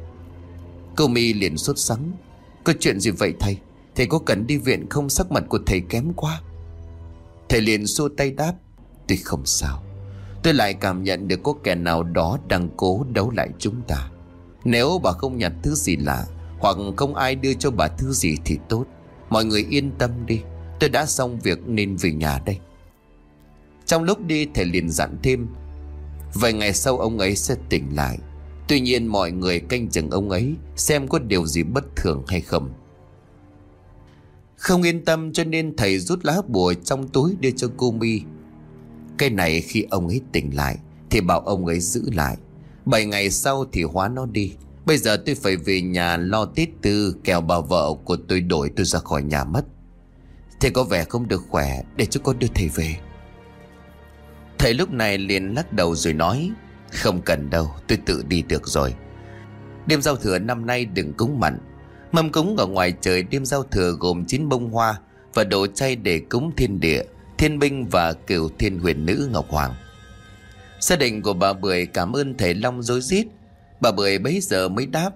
Cô mi liền sốt sắng. Có chuyện gì vậy thầy? Thầy có cần đi viện không? Sắc mặt của thầy kém quá. Thầy liền xua tay đáp. Tôi không sao. Tôi lại cảm nhận được có kẻ nào đó đang cố đấu lại chúng ta. Nếu bà không nhặt thứ gì lạ, Hoặc không ai đưa cho bà thứ gì thì tốt. Mọi người yên tâm đi. Tôi đã xong việc nên về nhà đây trong lúc đi thầy liền dặn thêm. Vài ngày sau ông ấy sẽ tỉnh lại. Tuy nhiên mọi người canh chừng ông ấy Xem có điều gì bất thường hay không. Không yên tâm cho nên thầy rút lá bùa trong túi đưa cho cô mi Cái này khi ông ấy tỉnh lại Thì bảo ông ấy giữ lại. Bảy ngày sau thì hóa nó đi. Bây giờ tôi phải về nhà lo tết tư Kèo bà vợ của tôi đổi tôi ra khỏi nhà mất. Thầy có vẻ không được khỏe, Để cho con đưa thầy về. Thầy lúc này liền lắc đầu rồi nói, Không cần đâu, tôi tự đi được rồi. Đêm giao thừa năm nay đừng cúng mặn. Mâm cúng ở ngoài trời đêm giao thừa gồm 9 bông hoa Và đồ chay để cúng thiên địa, Thiên binh và cửu thiên huyền nữ Ngọc Hoàng. Gia đình của bà Bưởi cảm ơn thầy Long dối rít. Bà Bưởi bấy giờ mới đáp,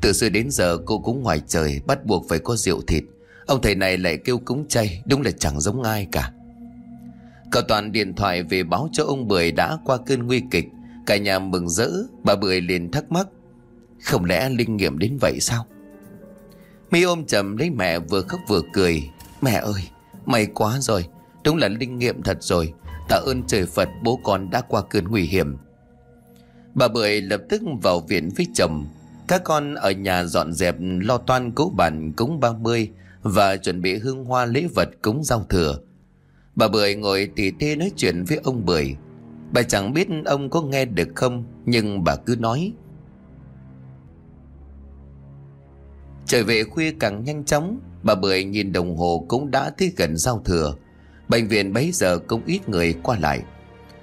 Từ xưa đến giờ cô cúng ngoài trời, Bắt buộc phải có rượu thịt. Ông thầy này lại kêu cúng chay, Đúng là chẳng giống ai cả. Cậu Toàn điện thoại về báo cho ông Bưởi đã qua cơn nguy kịch. Cả nhà mừng rỡ, Bà Bưởi liền thắc mắc, Không lẽ linh nghiệm đến vậy sao? Mi ôm chầm lấy mẹ vừa khóc vừa cười, Mẹ ơi, May quá rồi, Đúng là linh nghiệm thật rồi. Tạ ơn trời Phật, bố con đã qua cơn nguy hiểm. Bà Bưởi lập tức vào viện với chồng. Các con ở nhà dọn dẹp, lo toan cố bàn cúng 30 Và chuẩn bị hương hoa lễ vật cúng giao thừa. Bà Bưởi ngồi tỉ tê nói chuyện với ông Bưởi. Bà chẳng biết ông có nghe được không, Nhưng bà cứ nói. Trời về khuya càng nhanh chóng, Bà Bưởi nhìn đồng hồ cũng đã thấy gần giao thừa. Bệnh viện bấy giờ cũng ít người qua lại.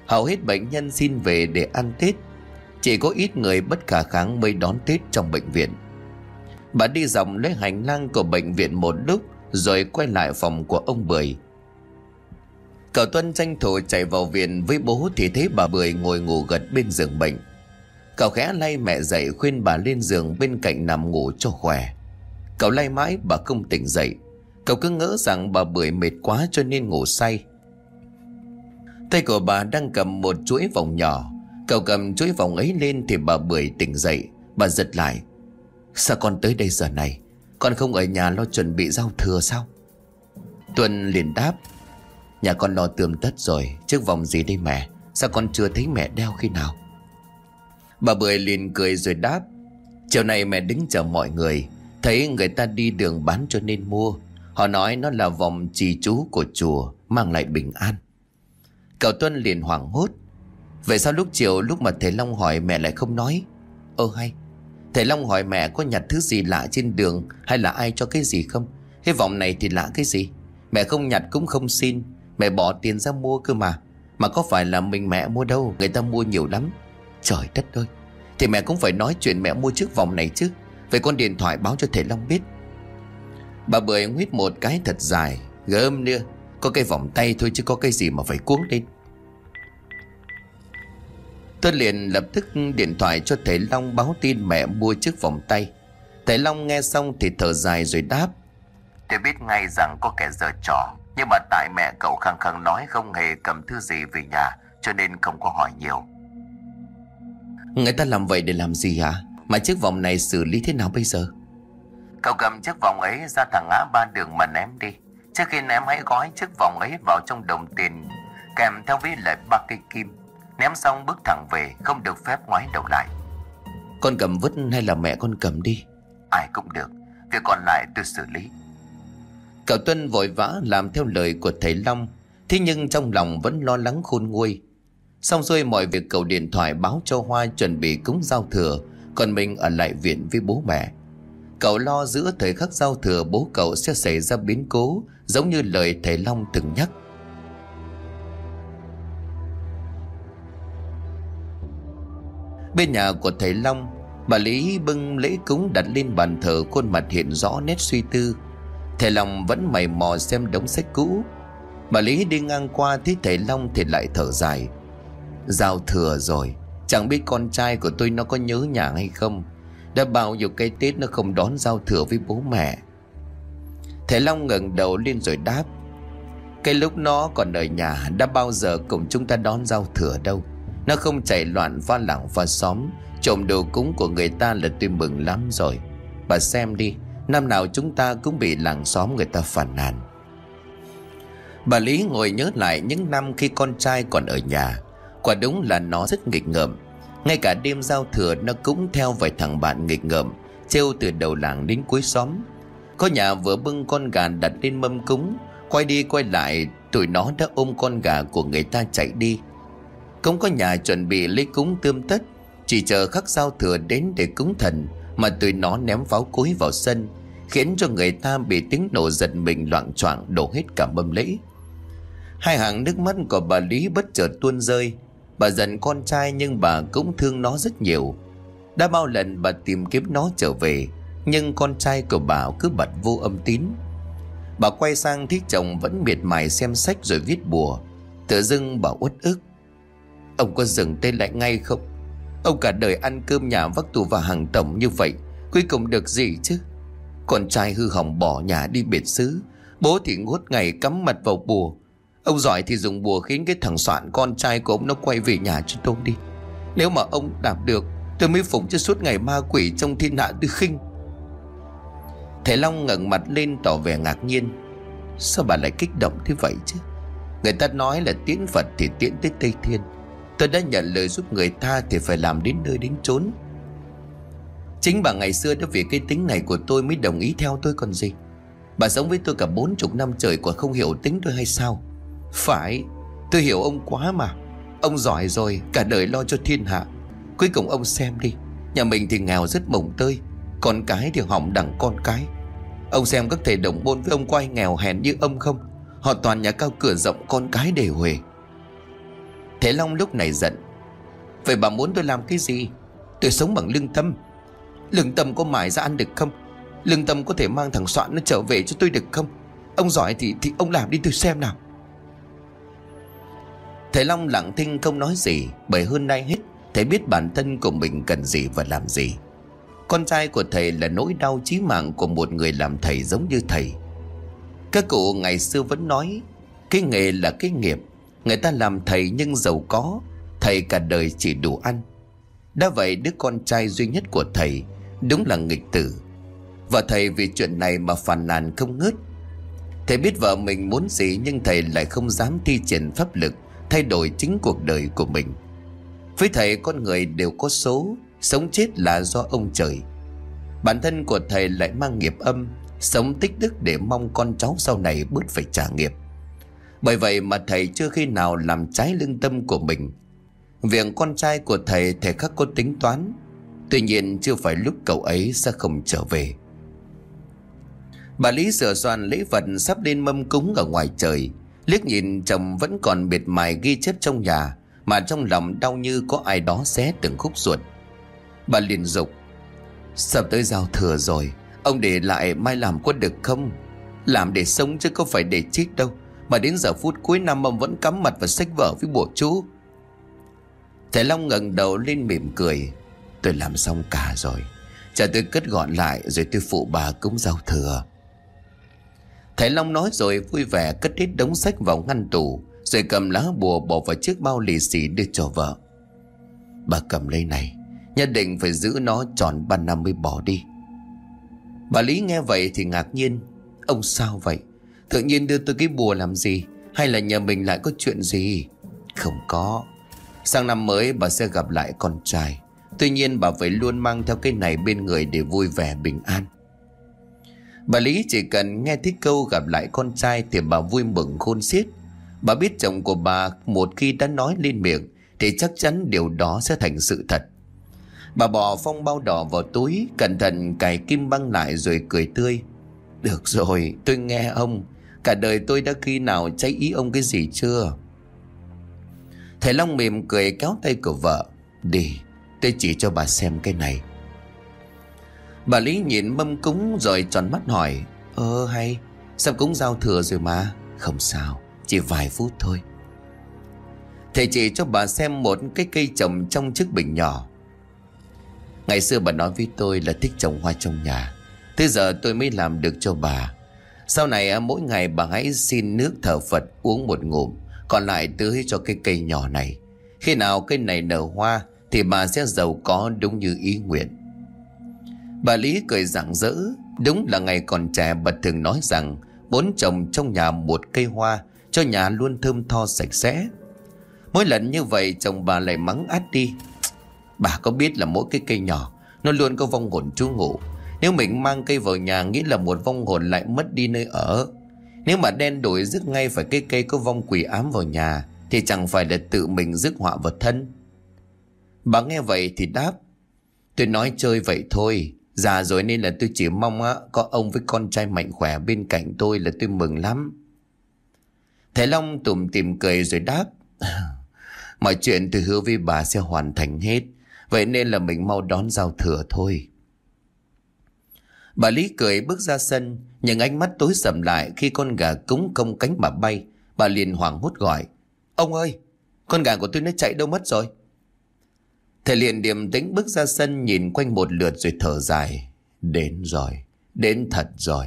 Hầu hết bệnh nhân xin về để ăn Tết. Chỉ có ít người bất khả kháng mới đón Tết trong bệnh viện. Bà đi dọc lấy hành lang của bệnh viện một lúc, Rồi quay lại phòng của ông Bưởi. Cậu Tuân tranh thủ chạy vào viện với bố thì thấy bà Bưởi ngồi ngủ gật bên giường bệnh. Cậu khẽ lay mẹ dậy khuyên bà lên giường bên cạnh nằm ngủ cho khỏe. Cậu lay mãi, bà không tỉnh dậy. Cậu cứ ngỡ rằng bà Bưởi mệt quá cho nên ngủ say. Tay của bà đang cầm một chuỗi vòng nhỏ. Cậu cầm chuỗi vòng ấy lên thì bà Bưởi tỉnh dậy. Bà giật lại. Sao con tới đây giờ này? Con không ở nhà lo chuẩn bị giao thừa sao? Tuân liền đáp. Nhà con lo tươm tất rồi Chiếc vòng gì đây mẹ? Sao con chưa thấy mẹ đeo khi nào? Bà Bưởi liền cười rồi đáp, Chiều nay mẹ đứng chờ mọi người, Thấy người ta đi đường bán cho nên mua. Họ nói nó là vòng trì chú của chùa, Mang lại bình an. Cậu Tuân liền hoảng hốt, Vậy sao lúc chiều lúc mà thầy Long hỏi mẹ lại không nói? Ơ hay, Thầy Long hỏi mẹ có nhặt thứ gì lạ trên đường Hay là ai cho cái gì không? Cái vòng này thì lạ cái gì? Mẹ không nhặt cũng không xin. Mẹ bỏ tiền ra mua cơ mà. Mà có phải là mình mẹ mua đâu, Người ta mua nhiều lắm. Trời đất ơi. Thì mẹ cũng phải nói chuyện mẹ mua chiếc vòng này chứ. Vậy con điện thoại báo cho thầy Long biết. Bà Bưởi nguyết một cái thật dài, Gớm nữa Có cái vòng tay thôi chứ có cái gì mà phải cuống lên. Tôi liền lập tức điện thoại cho thầy Long báo tin mẹ mua chiếc vòng tay. Thầy Long nghe xong thì thở dài rồi đáp. Tôi biết ngay rằng có kẻ giờ trò nhưng mà tại mẹ cậu khăng khăng nói không hề cầm thứ gì về nhà Cho nên không có hỏi nhiều. Người ta làm vậy để làm gì hả? Mà chiếc vòng này xử lý thế nào bây giờ? Cậu cầm chiếc vòng ấy ra thẳng ngã ba đường mà ném đi. Trước khi ném hãy gói chiếc vòng ấy vào trong đồng tiền Kèm theo với lại ba cây kim. Ném xong bước thẳng về Không được phép ngoái đầu lại. Con cầm vứt hay là mẹ con cầm đi? Ai cũng được Việc còn lại tôi xử lý Cậu Tuân vội vã làm theo lời của thầy Long. Thế nhưng trong lòng vẫn lo lắng khôn nguôi. Xong xuôi mọi việc cậu điện thoại báo cho Hoa chuẩn bị cúng giao thừa, Còn mình ở lại viện với bố mẹ. Cậu lo giữa thời khắc giao thừa bố cậu sẽ xảy ra biến cố, Giống như lời thầy Long từng nhắc. Bên nhà của thầy Long, Bà Lý bưng lễ cúng đặt lên bàn thờ Khuôn mặt hiện rõ nét suy tư. Thầy Long vẫn mày mò xem đống sách cũ. Bà Lý đi ngang qua thấy thầy Long thì lại thở dài. Giao thừa rồi, Chẳng biết con trai của tôi nó có nhớ nhà hay không. Đã bao nhiêu cây Tết nó không đón giao thừa với bố mẹ. Thầy Long ngẩng đầu lên rồi đáp. Cái lúc nó còn ở nhà, Đã bao giờ cùng chúng ta đón giao thừa đâu. Nó không chạy loạn pha làng pha xóm, Trộm đồ cúng của người ta là tôi mừng lắm rồi. Bà xem đi. Năm nào chúng ta cũng bị làng xóm người ta phản nàn. Bà Lý ngồi nhớ lại những năm khi con trai còn ở nhà. Quả đúng là nó rất nghịch ngợm. Ngay cả đêm giao thừa, nó cũng theo vài thằng bạn nghịch ngợm, Trêu từ đầu làng đến cuối xóm. Có nhà vừa bưng con gà đặt lên mâm cúng, Quay đi quay lại, Tụi nó đã ôm con gà của người ta chạy đi. Cũng có nhà chuẩn bị lấy cúng tươm tất, Chỉ chờ khắc giao thừa đến để cúng thần, Mà tụi nó ném pháo cối vào sân. Khiến cho người ta bị tiếng nổ giật mình loạn choạng đổ hết cả mâm lễ. Hai hàng nước mắt của bà Lý bất chợt tuôn rơi. Bà giận con trai nhưng bà cũng thương nó rất nhiều. Đã bao lần bà tìm kiếm nó trở về, Nhưng con trai của bà cứ bật vô âm tín. Bà quay sang thấy chồng vẫn miệt mài xem sách rồi viết bùa. Tự dưng bà uất ức. Ông có dừng tên lại ngay không? Ông cả đời ăn cơm nhà vác tù và hàng tổng như vậy, Cuối cùng được gì chứ? Con trai hư hỏng bỏ nhà đi biệt xứ. Bố thì ngốt ngày cắm mặt vào bùa. Ông giỏi thì dùng bùa khiến cái thằng soạn con trai của ông nó quay về nhà cho tôi đi. Nếu mà ông làm được, Tôi mới phục cho suốt ngày ma quỷ trong thiên hạ tư khinh. Thầy Long ngẩng mặt lên tỏ vẻ ngạc nhiên. Sao bà lại kích động thế vậy chứ? Người ta nói là tiễn Phật thì tiễn tới Tây Thiên. Tôi đã nhận lời giúp người ta thì phải làm đến nơi đến chốn. Chính bà ngày xưa đã vì cái tính này của tôi mới đồng ý theo tôi còn gì. Bà sống với tôi cả bốn chục năm trời còn không hiểu tính tôi hay sao? Phải, Tôi hiểu ông quá mà. Ông giỏi rồi, cả đời lo cho thiên hạ. Cuối cùng ông xem đi, Nhà mình thì nghèo rất mồng tơi, Con cái thì hỏng đằng con cái. Ông xem các thầy đồng môn với ông quay nghèo hèn như ông không? Họ toàn nhà cao cửa rộng con cái đều huề. Thế Long lúc này giận. Vậy bà muốn tôi làm cái gì? Tôi sống bằng lương tâm Lương tâm có mải ra ăn được không? Lương tâm có thể mang thằng Soạn nó trở về cho tôi được không? Ông giỏi thì thì ông làm đi tôi xem nào. Thầy Long lặng thinh không nói gì, Bởi hơn nay hết, Thầy biết bản thân của mình cần gì và làm gì. Con trai của thầy là nỗi đau chí mạng Của một người làm thầy giống như thầy. Các cụ ngày xưa vẫn nói, Cái nghề là cái nghiệp, Người ta làm thầy nhưng giàu có, Thầy cả đời chỉ đủ ăn. Đã vậy đứa con trai duy nhất của thầy Đúng là nghịch tử. Và thầy vì chuyện này mà phàn nàn không ngớt. Thầy biết vợ mình muốn gì Nhưng thầy lại không dám thi triển pháp lực, Thay đổi chính cuộc đời của mình. Với thầy, con người đều có số, Sống chết là do ông trời. Bản thân của thầy lại mang nghiệp âm, Sống tích đức để mong con cháu sau này bớt phải trả nghiệp. Bởi vậy mà thầy chưa khi nào làm trái lương tâm của mình. Việc con trai của thầy thầy khắc có tính toán Tuy nhiên chưa phải lúc cậu ấy sẽ không trở về. Bà Lý sửa soạn lễ vật sắp lên mâm cúng ở ngoài trời. Liếc nhìn, chồng vẫn còn biệt mài ghi chép trong nhà, Mà trong lòng đau như có ai đó xé từng khúc ruột. Bà liền dục, Sắp tới giao thừa rồi, Ông để lại mai làm có được không? Làm để sống chứ không phải để chết đâu, Mà đến giờ phút cuối năm ông vẫn cắm mặt và sách vở với bộ chú. Thầy Long ngẩng đầu lên mỉm cười. Tôi làm xong cả rồi. Chờ tôi cất gọn lại, Rồi tôi phụ bà cúng giao thừa. Thầy Long nói rồi vui vẻ cất hết đống sách vào ngăn tủ, Rồi cầm lá bùa bỏ vào chiếc bao lì xì đưa cho vợ. Bà cầm lấy này, Nhất định phải giữ nó tròn ba năm mới bỏ đi. Bà Lý nghe vậy thì ngạc nhiên. Ông sao vậy? Tự nhiên đưa tôi cái bùa làm gì? Hay là nhà mình lại có chuyện gì? Không có. Sang năm mới bà sẽ gặp lại con trai. Tuy nhiên bà phải luôn mang theo cái này bên người để vui vẻ bình an Bà Lý chỉ cần nghe thấy câu gặp lại con trai thì bà vui mừng khôn xiết. Bà biết chồng của bà một khi đã nói lên miệng thì chắc chắn điều đó sẽ thành sự thật. Bà bỏ phong bao đỏ vào túi, cẩn thận cài kim băng lại rồi cười tươi. Được rồi, tôi nghe ông. Cả đời tôi đã khi nào cháy ý ông cái gì chưa? Thầy Long mềm cười kéo tay của vợ. Đi, tôi chỉ cho bà xem cái này. Bà Lý nhìn mâm cúng rồi tròn mắt hỏi, Ơ, hay, Sắp cúng giao thừa rồi mà. Không sao, Chỉ vài phút thôi. Thầy chỉ cho bà xem một cái cây trồng trong chiếc bình nhỏ. Ngày xưa bà nói với tôi là thích trồng hoa trong nhà. Thế giờ tôi mới làm được cho bà. Sau này à, mỗi ngày bà hãy xin nước thờ Phật uống một ngụm, Còn lại tưới cho cái cây nhỏ này. Khi nào cây này nở hoa thì bà sẽ giàu có đúng như ý nguyện. Bà Lý cười rạng rỡ, Đúng là ngày còn trẻ bà thường nói rằng, bốn chồng trong nhà một cây hoa, Cho nhà luôn thơm tho sạch sẽ. Mỗi lần như vậy chồng bà lại mắng át đi. Bà có biết là mỗi cái cây nhỏ, Nó luôn có vong hồn trú ngụ. Nếu mình mang cây vào nhà, Nghĩ là một vong hồn lại mất đi nơi ở. Nếu mà đen đổi rước ngay Phải cái cây có vong quỷ ám vào nhà, Thì chẳng phải là tự mình rước họa vào thân. Bà nghe vậy thì đáp Tôi nói chơi vậy thôi Già rồi nên là tôi chỉ mong á có ông với con trai mạnh khỏe bên cạnh tôi là tôi mừng lắm. Thầy Long tủm tìm cười rồi đáp. Mọi chuyện tôi hứa với bà sẽ hoàn thành hết. Vậy nên là mình mau đón giao thừa thôi. Bà Lý cười bước ra sân, nhưng ánh mắt tối sầm lại khi con gà cúng công cánh bà bay. Bà liền hoảng hốt gọi. Ông ơi, con gà của tôi nó chạy đâu mất rồi? Thầy liền điềm tĩnh bước ra sân nhìn quanh một lượt rồi thở dài. Đến rồi, đến thật rồi.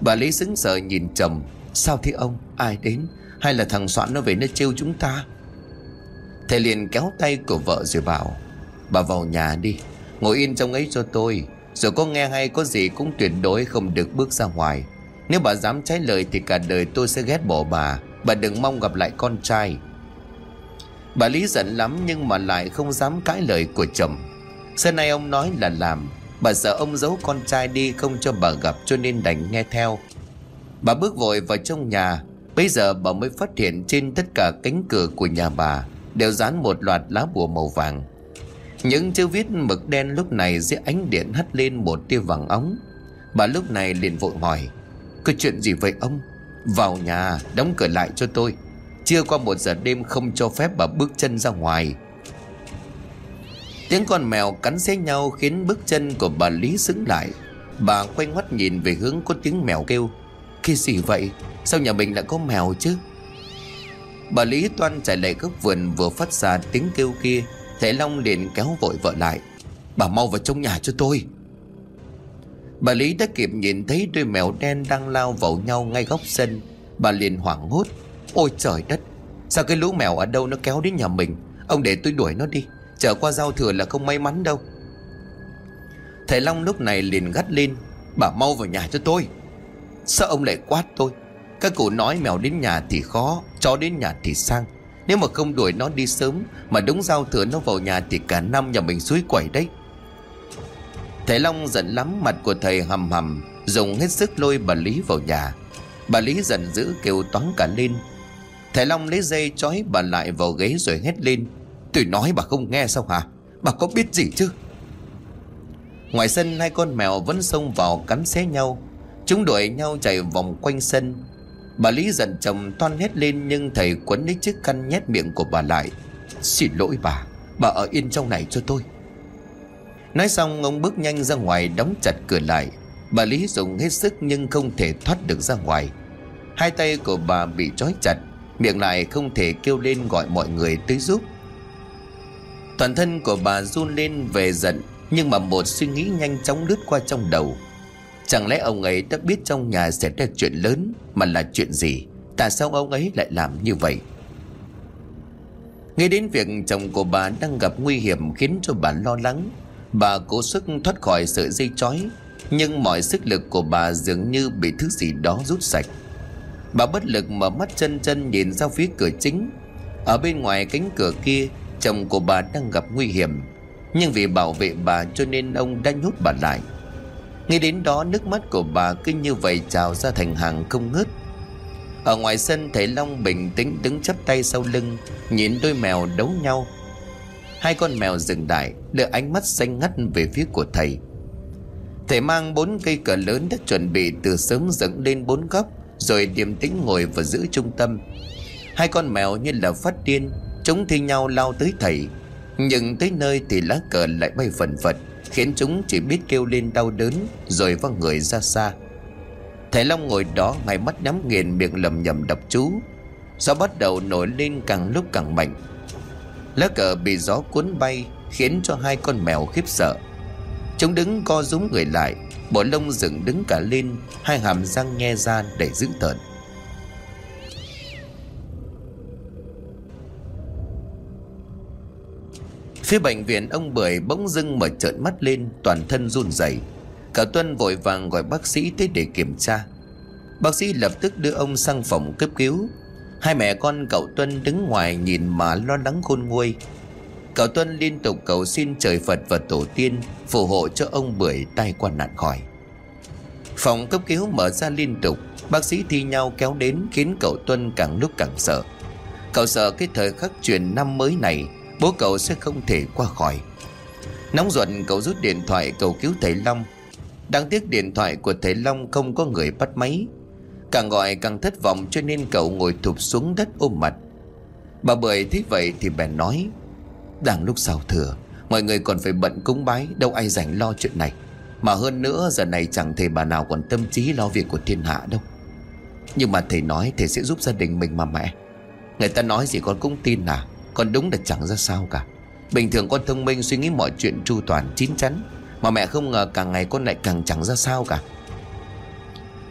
Bà Lý xứng sợ nhìn chồng. Sao thế ông? Ai đến? Hay là thằng Soạn nó về nó trêu chúng ta? Thầy liền kéo tay của vợ rồi bảo Bà vào nhà đi Ngồi yên trong ấy cho tôi. Rồi có nghe hay có gì cũng tuyệt đối không được bước ra ngoài. Nếu bà dám trái lời Thì cả đời tôi sẽ ghét bỏ bà. Bà đừng mong gặp lại con trai. Bà Lý giận lắm Nhưng mà lại không dám cãi lời của chồng. Xưa nay ông nói là làm. Bà sợ ông giấu con trai đi Không cho bà gặp cho nên đành nghe theo. Bà bước vội vào trong nhà. Bây giờ bà mới phát hiện trên tất cả cánh cửa của nhà bà Đều dán một loạt lá bùa màu vàng. Những chữ viết mực đen lúc này dưới ánh điện hắt lên một tia vàng óng. Bà lúc này liền vội hỏi, Có chuyện gì vậy ông? Vào nhà, đóng cửa lại cho tôi. Chưa qua một giờ đêm không cho phép bà bước chân ra ngoài. Tiếng con mèo cắn xé nhau khiến bước chân của bà Lý sững lại. Bà quay ngoắt nhìn về hướng có tiếng mèo kêu khi gì vậy? Sao nhà mình lại có mèo chứ? Bà Lý toan chạy lại góc vườn vừa phát ra tiếng kêu kia. Thầy Long liền kéo vội vợ lại. Bà mau vào trong nhà cho tôi. Bà Lý đã kịp nhìn thấy đôi mèo đen đang lao vào nhau ngay góc sân. Bà liền hoảng hốt. Ôi trời đất! Sao cái lũ mèo ở đâu nó kéo đến nhà mình? Ông để tôi đuổi nó đi. Trở qua giao thừa là không may mắn đâu. Thầy Long lúc này liền gắt lên. Bà mau vào nhà cho tôi. Sao ông lại quát tôi? Các cụ nói mèo đến nhà thì khó, Chó đến nhà thì sang. Nếu mà không đuổi nó đi sớm Mà đúng giao thừa nó vào nhà thì cả năm nhà mình suối quẩy đấy. Thầy Long giận lắm, Mặt của thầy hầm hầm Dùng hết sức lôi bà Lý vào nhà. Bà Lý giận dữ kêu toán cả lên. Thầy Long lấy dây trói bà lại vào ghế rồi hét lên. Tôi nói bà không nghe sao hả? Bà có biết gì chứ? Ngoài sân, hai con mèo vẫn xông vào cắn xé nhau. Chúng đuổi nhau chạy vòng quanh sân. Bà Lý giận chồng toan hết lên Nhưng thầy quấn lấy chiếc khăn nhét miệng của bà lại. Xin lỗi bà Bà ở yên trong này cho tôi. Nói xong, ông bước nhanh ra ngoài Đóng chặt cửa lại. Bà Lý dùng hết sức nhưng không thể thoát được ra ngoài. Hai tay của bà bị trói chặt, Miệng lại không thể kêu lên gọi mọi người tới giúp. Toàn thân của bà run lên về giận, Nhưng mà một suy nghĩ nhanh chóng lướt qua trong đầu. Chẳng lẽ ông ấy đã biết trong nhà sẽ ra chuyện lớn Mà là chuyện gì? Tại sao ông ấy lại làm như vậy? Nghe đến việc chồng của bà đang gặp nguy hiểm Khiến cho bà lo lắng, Bà cố sức thoát khỏi sợi dây chói, Nhưng mọi sức lực của bà dường như bị thứ gì đó rút sạch. Bà bất lực mở mắt chân chân nhìn ra phía cửa chính. Ở bên ngoài cánh cửa kia, Chồng của bà đang gặp nguy hiểm, Nhưng vì bảo vệ bà cho nên ông đã nhốt bà lại nghe đến đó, nước mắt của bà cứ như vậy trào ra thành hàng không ngớt. Ở ngoài sân, thầy Long bình tĩnh đứng chắp tay sau lưng, Nhìn đôi mèo đấu nhau. Hai con mèo dừng đại Đưa ánh mắt xanh ngắt về phía của thầy. Thầy mang bốn cây cờ lớn đã chuẩn bị từ sớm dựng lên bốn góc, Rồi điềm tĩnh ngồi và giữ trung tâm. Hai con mèo như là phát điên, Chúng thi nhau lao tới thầy. Nhưng tới nơi thì lá cờ lại bay phần phật Khiến chúng chỉ biết kêu lên đau đớn, Rồi văng người ra xa. Thầy Long ngồi đó ngay mắt nhắm nghiền miệng lầm nhầm đọc chú. Gió bắt đầu nổi lên càng lúc càng mạnh. Lá cờ bị gió cuốn bay Khiến cho hai con mèo khiếp sợ. Chúng đứng co rúm người lại, Bộ lông dựng đứng cả lên, Hai hàm răng nghe ra để giữ tợn Phía bệnh viện, ông Bưởi bỗng dưng mở trợn mắt lên, Toàn thân run rẩy. Cả Tuân vội vàng gọi bác sĩ tới để kiểm tra. Bác sĩ lập tức đưa ông sang phòng cấp cứu. Hai mẹ con cậu Tuân đứng ngoài nhìn mà lo lắng khôn nguôi. Cậu Tuân liên tục cầu xin trời Phật và tổ tiên Phù hộ cho ông Bưởi tai qua nạn khỏi. Phòng cấp cứu mở ra liên tục. Bác sĩ thi nhau kéo đến Khiến cậu Tuân càng lúc càng sợ. Cậu sợ cái thời khắc chuyển năm mới này Bố cậu sẽ không thể qua khỏi. Nóng ruột, cậu rút điện thoại cầu cứu thầy Long. Đáng tiếc điện thoại của thầy Long không có người bắt máy. Càng gọi càng thất vọng, cho nên cậu ngồi thụp xuống đất ôm mặt. Bà Bưởi thấy vậy thì bèn nói, Đang lúc sau thừa, Mọi người còn phải bận cúng bái, Đâu ai rảnh lo chuyện này. Mà hơn nữa, giờ này chẳng thể bà nào còn tâm trí lo việc của thiên hạ đâu. Nhưng mà thầy nói thầy sẽ giúp gia đình mình mà mẹ. Người ta nói gì con cũng tin à. Con đúng là chẳng ra sao cả. Bình thường con thông minh suy nghĩ mọi chuyện chu toàn, chín chắn. Mà mẹ không ngờ càng ngày con lại càng chẳng ra sao cả.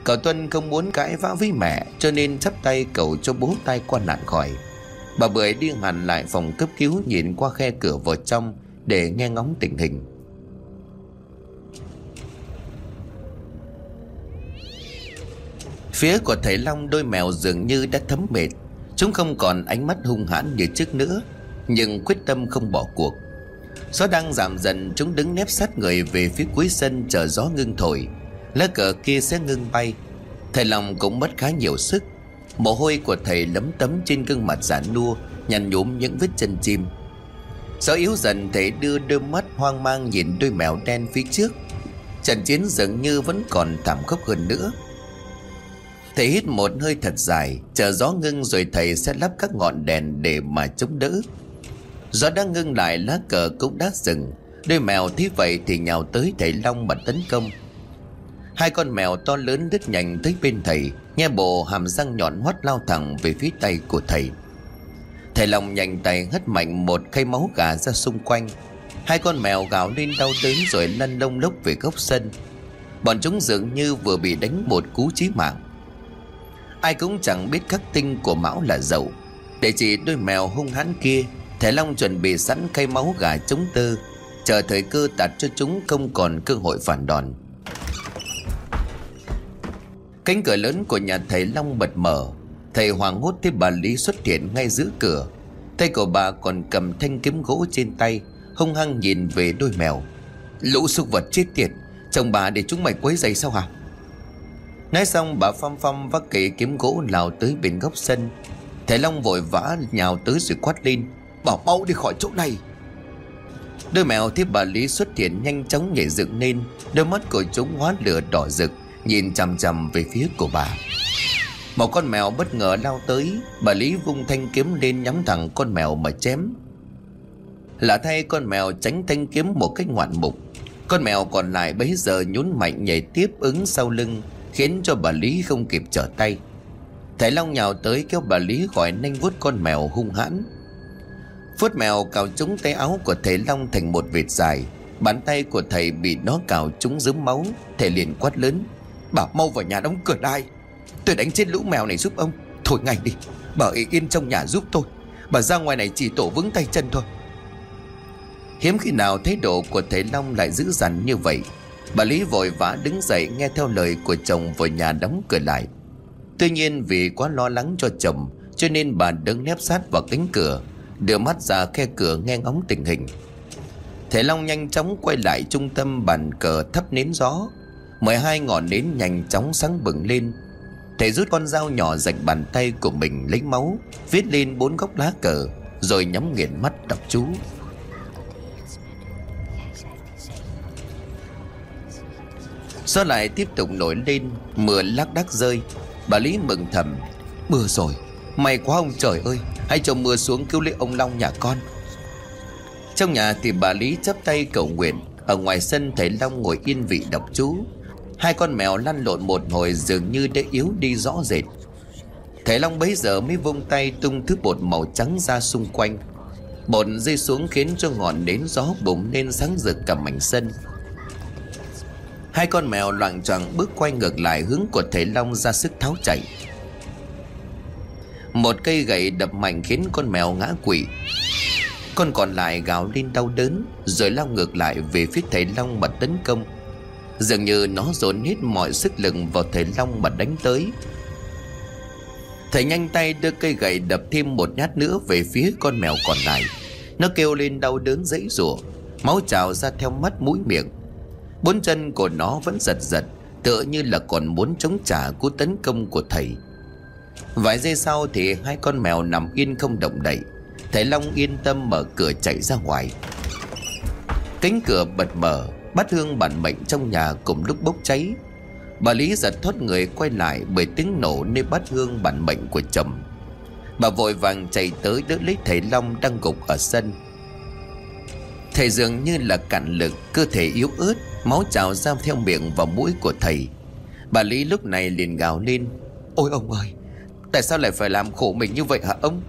Cậu Tuân không muốn cãi vã với mẹ, Cho nên chắp tay cầu cho bố tay qua nạn khỏi. Bà Bưởi đi hẳn lại phòng cấp cứu Nhìn qua khe cửa vào trong Để nghe ngóng tình hình. Phía của thầy Long đôi mèo dường như đã thấm mệt. Chúng không còn ánh mắt hung hãn như trước nữa, Nhưng quyết tâm không bỏ cuộc. Gió đang giảm dần, Chúng đứng nép sát người về phía cuối sân Chờ gió ngưng thổi. Lá cờ kia sẽ ngưng bay. Thầy lòng cũng mất khá nhiều sức. Mồ hôi của thầy lấm tấm trên gương mặt giả nua Nhằn nhúm những vết chân chim. Gió yếu dần, thầy đưa đôi mắt hoang mang nhìn đôi mèo đen phía trước. Trận chiến dường như vẫn còn thảm khốc hơn nữa. Thầy hít một hơi thật dài, Chờ gió ngưng rồi thầy sẽ lắp các ngọn đèn để mà chống đỡ. Gió đã ngưng lại, lá cờ cũng đã dừng. Đôi mèo thấy vậy thì nhào tới thầy Long mà tấn công. Hai con mèo to lớn đứt nhanh tới bên thầy, Nghe bộ hàm răng nhọn hoắt lao thẳng về phía tay của thầy. Thầy Long nhanh tay hất mạnh một cây máu gà ra xung quanh. Hai con mèo gào lên đau đớn rồi lăn lông lốc về góc sân. Bọn chúng dường như vừa bị đánh một cú chí mạng. Ai cũng chẳng biết khắc tinh của Mão là dậu. Để chỉ đôi mèo hung hãn kia, Thầy Long chuẩn bị sẵn cây máu gà chống tơ. Chờ thời cơ tạt cho chúng không còn cơ hội phản đòn. Cánh cửa lớn của nhà thầy Long bật mở. Thầy hoàng hốt thấy bà Lý xuất hiện ngay giữa cửa. Tay của bà còn cầm thanh kiếm gỗ trên tay, Hung hăng nhìn về đôi mèo. Lũ súc vật chết tiệt, Chồng bà để chúng mày quấy giày sao hả? Nói xong, bà Phong Phong vác cây kiếm gỗ lao tới bên góc sân. Thầy Long vội vã nhào tới rồi quát lên Bảo mau đi khỏi chỗ này. Đôi mèo thấy bà Lý xuất hiện nhanh chóng nhảy dựng lên, Đôi mắt của chúng hóa lửa đỏ rực, Nhìn chằm chằm về phía của bà. Một con mèo bất ngờ lao tới, Bà Lý vung thanh kiếm lên nhắm thẳng con mèo mà chém. Lạ thay con mèo tránh thanh kiếm một cách ngoạn mục. Con mèo còn lại bấy giờ nhún mạnh nhảy tiếp ứng sau lưng Khiến cho bà Lý không kịp trở tay. Thầy Long nhào tới kéo bà Lý khỏi nanh vuốt con mèo hung hãn. Phút mèo cào trúng tay áo của thầy Long thành một vệt dài. Bàn tay của thầy bị nó cào trúng dớm máu. Thầy liền quát lớn, Bảo mau vào nhà đóng cửa lại. Tôi đánh chết lũ mèo này giúp ông. Thôi ngay đi, Bà ấy yên trong nhà giúp tôi. Bà ra ngoài này chỉ tổ vững tay chân thôi. Hiếm khi nào thái độ của thầy Long lại dữ dằn như vậy. Bà Lý vội vã đứng dậy nghe theo lời của chồng vào nhà đóng cửa lại. Tuy nhiên vì quá lo lắng cho chồng, Cho nên bà đứng nép sát vào cánh cửa, Đưa mắt ra khe cửa nghe ngóng tình hình. Thể Long nhanh chóng quay lại trung tâm bàn cờ thấp nến gió. Mười hai ngọn nến nhanh chóng sáng bừng lên. Thầy rút con dao nhỏ rạch bàn tay của mình lấy máu, Viết lên bốn góc lá cờ, Rồi nhắm nghiền mắt đọc chú. Gió lại tiếp tục nổi lên, Mưa lác đác rơi? Bà Lý mừng thầm. Mưa rồi, May quá ông trời ơi Hãy cho mưa xuống cứu lấy ông Long nhà con. Trong nhà thì bà Lý chấp tay cầu nguyện. Ở ngoài sân thấy Long ngồi yên vị đọc chú. Hai con mèo lăn lộn một hồi dường như đã yếu đi rõ rệt. Thầy Long bấy giờ mới vung tay tung thứ bột màu trắng ra xung quanh. Bột rơi xuống khiến cho ngọn nến gió bùng lên sáng rực cả mảnh sân. Hai con mèo loạn choạng bước quay ngược lại hướng của thầy Long ra sức tháo chạy. Một cây gậy đập mạnh khiến con mèo ngã quỵ. Con còn lại gào lên đau đớn, Rồi lao ngược lại về phía thầy Long mà tấn công. Dường như nó dồn hết mọi sức lực vào thầy Long mà đánh tới. Thầy nhanh tay đưa cây gậy đập thêm một nhát nữa về phía con mèo còn lại. Nó kêu lên đau đớn dãy rủa, Máu trào ra theo mắt mũi miệng. Bốn chân của nó vẫn giật giật, Tựa như là còn muốn chống trả cú tấn công của thầy. Vài giây sau thì hai con mèo nằm yên không động đậy. Thầy Long yên tâm mở cửa chạy ra ngoài. Cánh cửa bật mở, Bát hương bản mệnh trong nhà cùng lúc bốc cháy. Bà Lý giật thoát người quay lại Bởi tiếng nổ nơi bát hương bản mệnh của chồng. Bà vội vàng chạy tới đỡ lấy thầy Long đang gục ở sân. Thầy dường như là cạn lực, Cơ thể yếu ớt Máu trào ra theo miệng và mũi của thầy. Bà Lý lúc này liền gào lên, Ôi ông ơi, Tại sao lại phải làm khổ mình như vậy hả ông?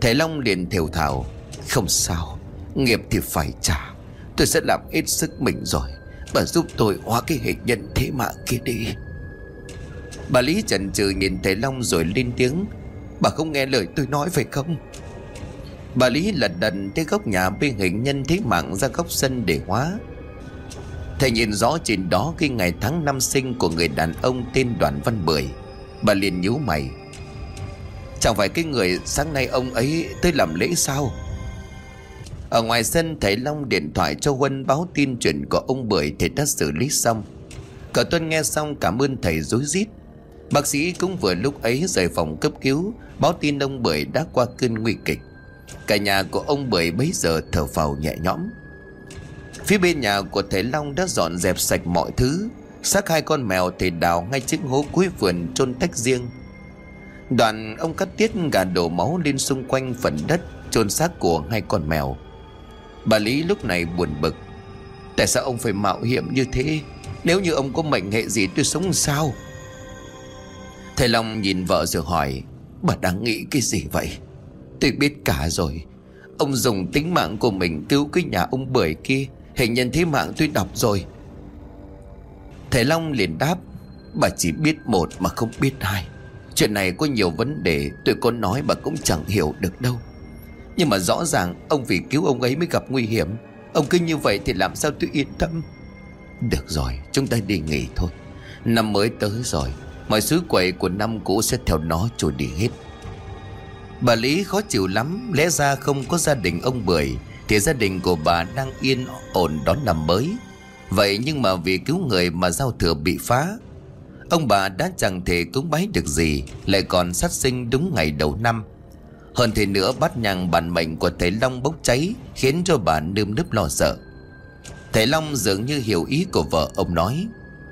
Thầy Long liền thều thào, Không sao, Nghiệp thì phải trả. Tôi sẽ làm hết sức mình rồi. Bà giúp tôi hóa cái hệ nhân thế mạng kia đi. Bà Lý chần chừ nhìn thầy Long rồi lên tiếng, Bà không nghe lời tôi nói phải không? Bà Lý lật đần tới góc nhà bên hình nhân thế mạng ra góc sân để hóa. Thầy nhìn rõ trên đó cái ngày tháng năm sinh của người đàn ông tên Đoàn Văn Bưởi Bà liền nhíu mày. Chẳng phải cái người sáng nay ông ấy tới làm lễ sao? Ở ngoài sân, thầy Long điện thoại cho Huân báo tin chuyện của ông Bưởi Thầy đã xử lý xong. Cậu Tuân nghe xong cảm ơn thầy rối rít. Bác sĩ cũng vừa lúc ấy rời phòng cấp cứu, Báo tin ông Bưởi đã qua cơn nguy kịch. Cả nhà của ông Bưởi bấy giờ thở phào nhẹ nhõm. Phía bên nhà của thầy Long đã dọn dẹp sạch mọi thứ. Xác hai con mèo thì đào ngay trước hố cuối vườn chôn tách riêng. Đoạn ông cắt tiết gà đổ máu lên xung quanh phần đất, chôn xác của hai con mèo. Bà Lý lúc này buồn bực. Tại sao ông phải mạo hiểm như thế? Nếu như ông có mệnh hệ gì tôi sống sao? Thầy Long nhìn vợ rồi hỏi, Bà đang nghĩ cái gì vậy? Tôi biết cả rồi. Ông dùng tính mạng của mình cứu cái nhà ông bưởi kia Hình nhân thế mạng tôi đọc rồi. Thầy Long liền đáp, Bà chỉ biết một mà không biết hai. Chuyện này có nhiều vấn đề, Tôi có nói bà cũng chẳng hiểu được đâu. Nhưng mà rõ ràng Ông vì cứu ông ấy mới gặp nguy hiểm. Ông cứ như vậy thì làm sao tôi yên tâm? Được rồi, chúng ta đi nghỉ thôi. Năm mới tới rồi, Mọi sứ quậy của năm cũ sẽ theo nó trôi đi hết. Bà Lý khó chịu lắm, Lẽ ra không có gia đình ông Bưởi thì gia đình của bà đang yên ổn đón năm mới. Vậy nhưng mà vì cứu người mà giao thừa bị phá, Ông bà đã chẳng thể cúng bái được gì, Lại còn sát sinh đúng ngày đầu năm. Hơn thế nữa, bát nhang bản mệnh của thầy Long bốc cháy, Khiến cho bà nơm nớp lo sợ. Thầy Long dường như hiểu ý của vợ ông nói,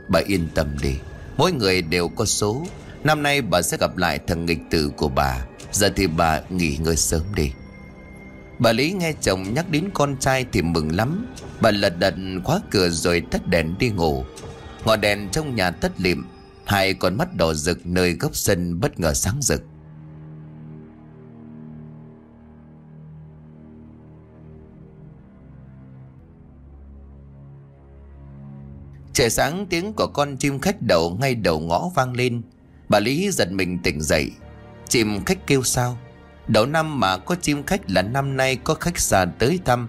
Bà yên tâm đi, Mỗi người đều có số. Năm nay bà sẽ gặp lại thằng nghịch tử của bà. Giờ thì bà nghỉ ngơi sớm đi. Bà Lý nghe chồng nhắc đến con trai thì mừng lắm. Bà lật đật khóa cửa rồi tắt đèn đi ngủ. Ngọn đèn trong nhà tắt lịm, Hai con mắt đỏ rực nơi góc sân bất ngờ sáng rực. Trời sáng, tiếng của con chim khách đậu ngay đầu ngõ vang lên. Bà Lý giật mình tỉnh dậy. Chim khách kêu sao? Đầu năm mà có chim khách là năm nay có khách xa tới thăm.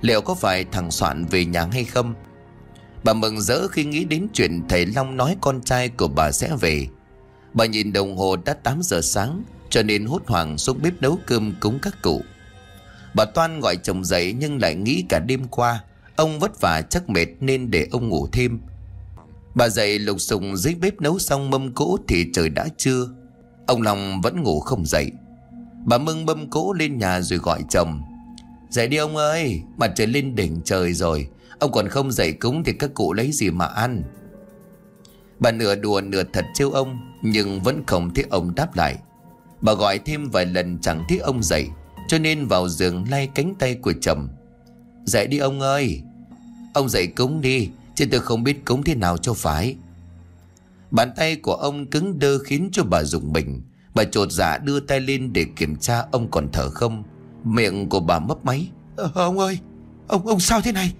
Liệu có phải thằng Soạn về nhà hay không? Bà mừng rỡ khi nghĩ đến chuyện thầy Long nói con trai của bà sẽ về. Bà nhìn đồng hồ đã 8 giờ sáng, Cho nên hốt hoảng xuống bếp nấu cơm cúng các cụ. Bà Toan gọi chồng dậy nhưng lại nghĩ cả đêm qua, Ông vất vả chắc mệt nên để ông ngủ thêm. Bà dậy lục sùng dưới bếp nấu xong mâm cỗ thì trời đã trưa. Ông Long vẫn ngủ không dậy. Bà mưng mâm cỗ lên nhà rồi gọi chồng. Dậy đi ông ơi, Mặt trời lên đỉnh trời rồi. Ông còn không dậy cúng thì các cụ lấy gì mà ăn? Bà nửa đùa nửa thật trêu ông, Nhưng vẫn không thấy ông đáp lại. Bà gọi thêm vài lần chẳng thấy ông dậy, Cho nên vào giường lay cánh tay của chồng. Dậy đi ông ơi. Ông dậy cúng đi, Chứ tôi không biết cúng thế nào cho phải. Bàn tay của ông cứng đơ khiến cho bà dùng mình. Bà trột dạ đưa tay lên để kiểm tra ông còn thở không. Miệng của bà mấp máy. Ờ, Ông ơi Ông ông sao thế này?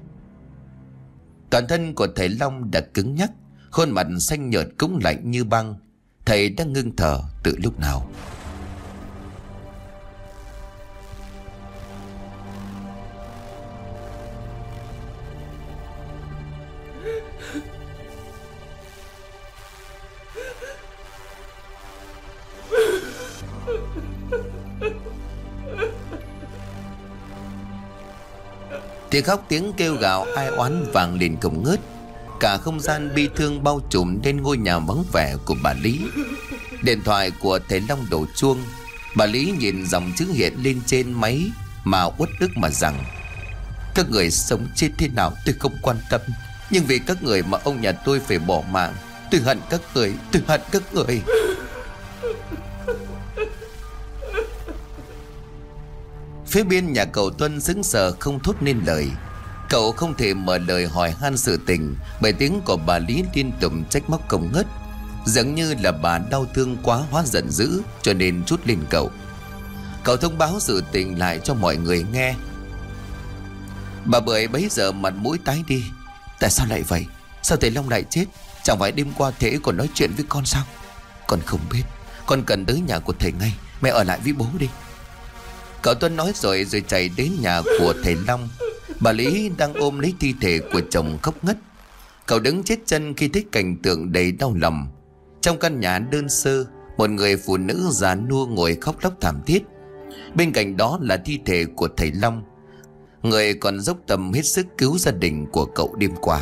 Toàn thân của thầy Long đã cứng nhắc Khuôn mặt xanh nhợt cũng lạnh như băng. Thầy đang ngưng thở từ lúc nào Tiếng khóc, tiếng kêu gào, ai oán vàng liền không ngớt. Cả không gian bi thương bao trùm lên ngôi nhà vắng vẻ của bà Lý. Điện thoại của thầy Long đổ chuông. Bà Lý nhìn dòng chữ hiện lên trên máy Mà uất ức mà rằng, Các người sống chết thế nào tôi không quan tâm. Nhưng vì các người mà ông nhà tôi phải bỏ mạng, Tôi hận các người, Tôi hận các người. Phía bên nhà cậu Tuân sững sờ không thốt nên lời. Cậu không thể mở lời hỏi han sự tình, Bởi tiếng của bà Lý liên tục trách móc công ngất Dường như là bà đau thương quá hóa giận dữ, Cho nên chút lên cậu. Cậu thông báo sự tình lại cho mọi người nghe. Bà Bưởi bấy giờ mặt mũi tái đi. Tại sao lại vậy? Sao thầy Long lại chết? Chẳng phải đêm qua thế còn nói chuyện với con sao? Con không biết. Con cần tới nhà của thầy ngay. Mẹ ở lại với bố đi. Cậu Tuân nói rồi rồi chạy đến nhà của thầy Long. Bà Lý đang ôm lấy thi thể của chồng khóc ngất. Cậu đứng chết chân khi thấy cảnh tượng đầy đau lòng. Trong căn nhà đơn sơ, Một người phụ nữ già nua ngồi khóc lóc thảm thiết. Bên cạnh đó là thi thể của thầy Long. Người còn dốc tâm hết sức cứu gia đình của cậu đêm qua.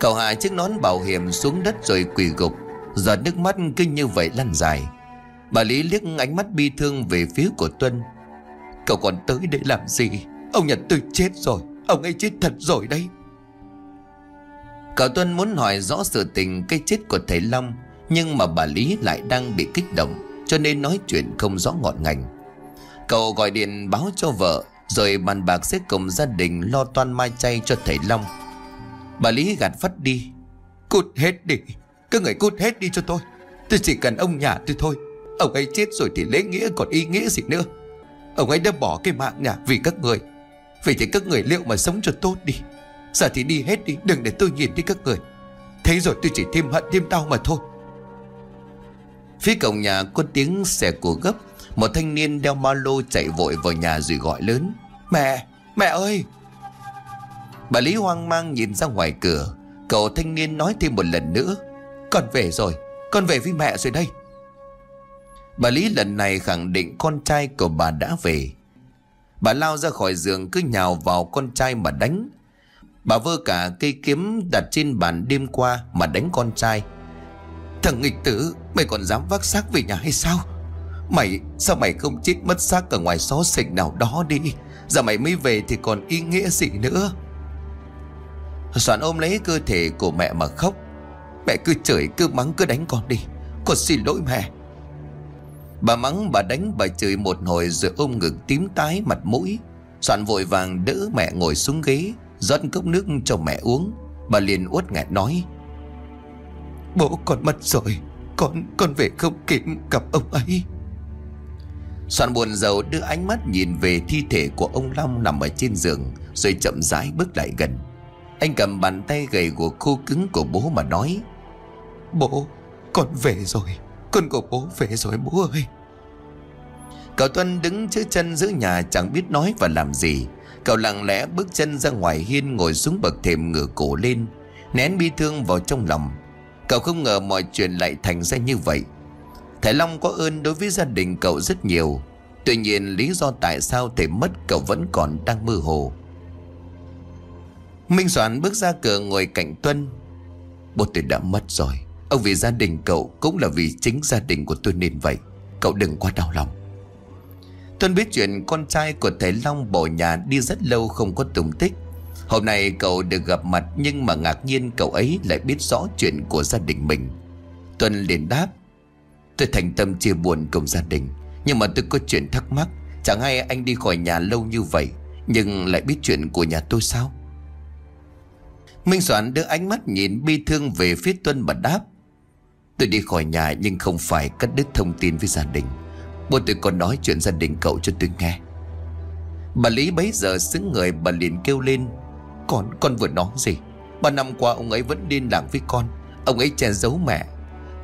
Cậu hạ chiếc nón bảo hiểm xuống đất rồi quỳ gục. Giọt nước mắt cứ như vậy lăn dài. Bà Lý liếc ánh mắt bi thương về phía của Tuân. Cậu còn tới để làm gì? Ông Nhật tôi chết rồi. Ông ấy chết thật rồi đấy. Cậu Tuân muốn hỏi rõ sự tình cái chết của thầy Long, Nhưng mà bà Lý lại đang bị kích động, Cho nên nói chuyện không rõ ngọn ngành. Cậu gọi điện báo cho vợ, Rồi bàn bạc sẽ cùng gia đình lo toan mai chay cho thầy Long. Bà Lý gạt phát đi. Cút hết đi. Các người cút hết đi cho tôi. Tôi chỉ cần ông nhà tôi thôi. Ông ấy chết rồi thì lễ nghĩa còn ý nghĩa gì nữa? Ông ấy đã bỏ cái mạng nhà vì các người. Vậy thì các người liệu mà sống cho tốt đi. Giờ thì đi hết đi Đừng để tôi nhìn thấy các người. Thấy rồi tôi chỉ thêm hận thêm đau mà thôi. Phía cổng nhà có tiếng xe của gấp. Một thanh niên đeo ba lô chạy vội vào nhà rồi gọi lớn. Mẹ, mẹ ơi! Bà Lý hoang mang nhìn ra ngoài cửa. Cậu thanh niên nói thêm một lần nữa. Con về rồi Con về với mẹ rồi đây. Bà Lý lần này khẳng định con trai của bà đã về. Bà lao ra khỏi giường cứ nhào vào con trai mà đánh. Bà vơ cả cây kiếm đặt trên bàn đêm qua mà đánh con trai. Thằng nghịch tử, Mày còn dám vác xác về nhà hay sao? Mày sao mày không chết mất xác ở ngoài xó xỉnh nào đó đi? Giờ mày mới về thì còn ý nghĩa gì nữa? Soạn ôm lấy cơ thể của mẹ mà khóc. Mẹ cứ chửi, cứ mắng, cứ đánh con đi. Con xin lỗi mẹ. Bà mắng bà đánh bà chửi một hồi rồi ôm ngực tím tái mặt mũi. Soạn vội vàng đỡ mẹ ngồi xuống ghế, rót cốc nước cho mẹ uống. Bà liền uất nghẹn nói, Bố con mất rồi, Con con về không kịp gặp ông ấy. Soạn buồn rầu đưa ánh mắt nhìn về thi thể của ông Long nằm ở trên giường, Rồi chậm rãi bước lại gần. Anh cầm bàn tay gầy của khô cứng của bố mà nói, Bố, Con về rồi. Con của bố về rồi bố ơi. Cậu Tuân đứng trước chân giữa nhà chẳng biết nói và làm gì. Cậu lặng lẽ bước chân ra ngoài hiên ngồi xuống bậc thềm ngửa cổ lên, Nén bi thương vào trong lòng. Cậu không ngờ mọi chuyện lại thành ra như vậy. Thầy Long có ơn đối với gia đình cậu rất nhiều. Tuy nhiên lý do tại sao thầy mất cậu vẫn còn đang mơ hồ. Minh Soạn bước ra cửa ngồi cạnh Tuân. Bố tôi đã mất rồi. Ông vì gia đình cậu cũng là vì chính gia đình của tôi nên vậy. Cậu đừng quá đau lòng. Tuân biết chuyện con trai của thầy Long bỏ nhà đi rất lâu không có tung tích. Hôm nay cậu được gặp mặt nhưng mà ngạc nhiên cậu ấy lại biết rõ chuyện của gia đình mình. Tuân liền đáp, Tôi thành tâm chia buồn cùng gia đình, Nhưng mà tôi có chuyện thắc mắc. Chẳng hay anh đi khỏi nhà lâu như vậy, Nhưng lại biết chuyện của nhà tôi sao? Minh Soạn đưa ánh mắt nhìn bi thương về phía Tuân mà đáp Tôi đi khỏi nhà nhưng không phải cắt đứt thông tin với gia đình. Bố tôi còn nói chuyện gia đình cậu cho tôi nghe. Bà Lý bấy giờ xứng người bà liền kêu lên Con, con vừa nói gì? Ba năm qua ông ấy vẫn liên lạc với con. Ông ấy che giấu mẹ.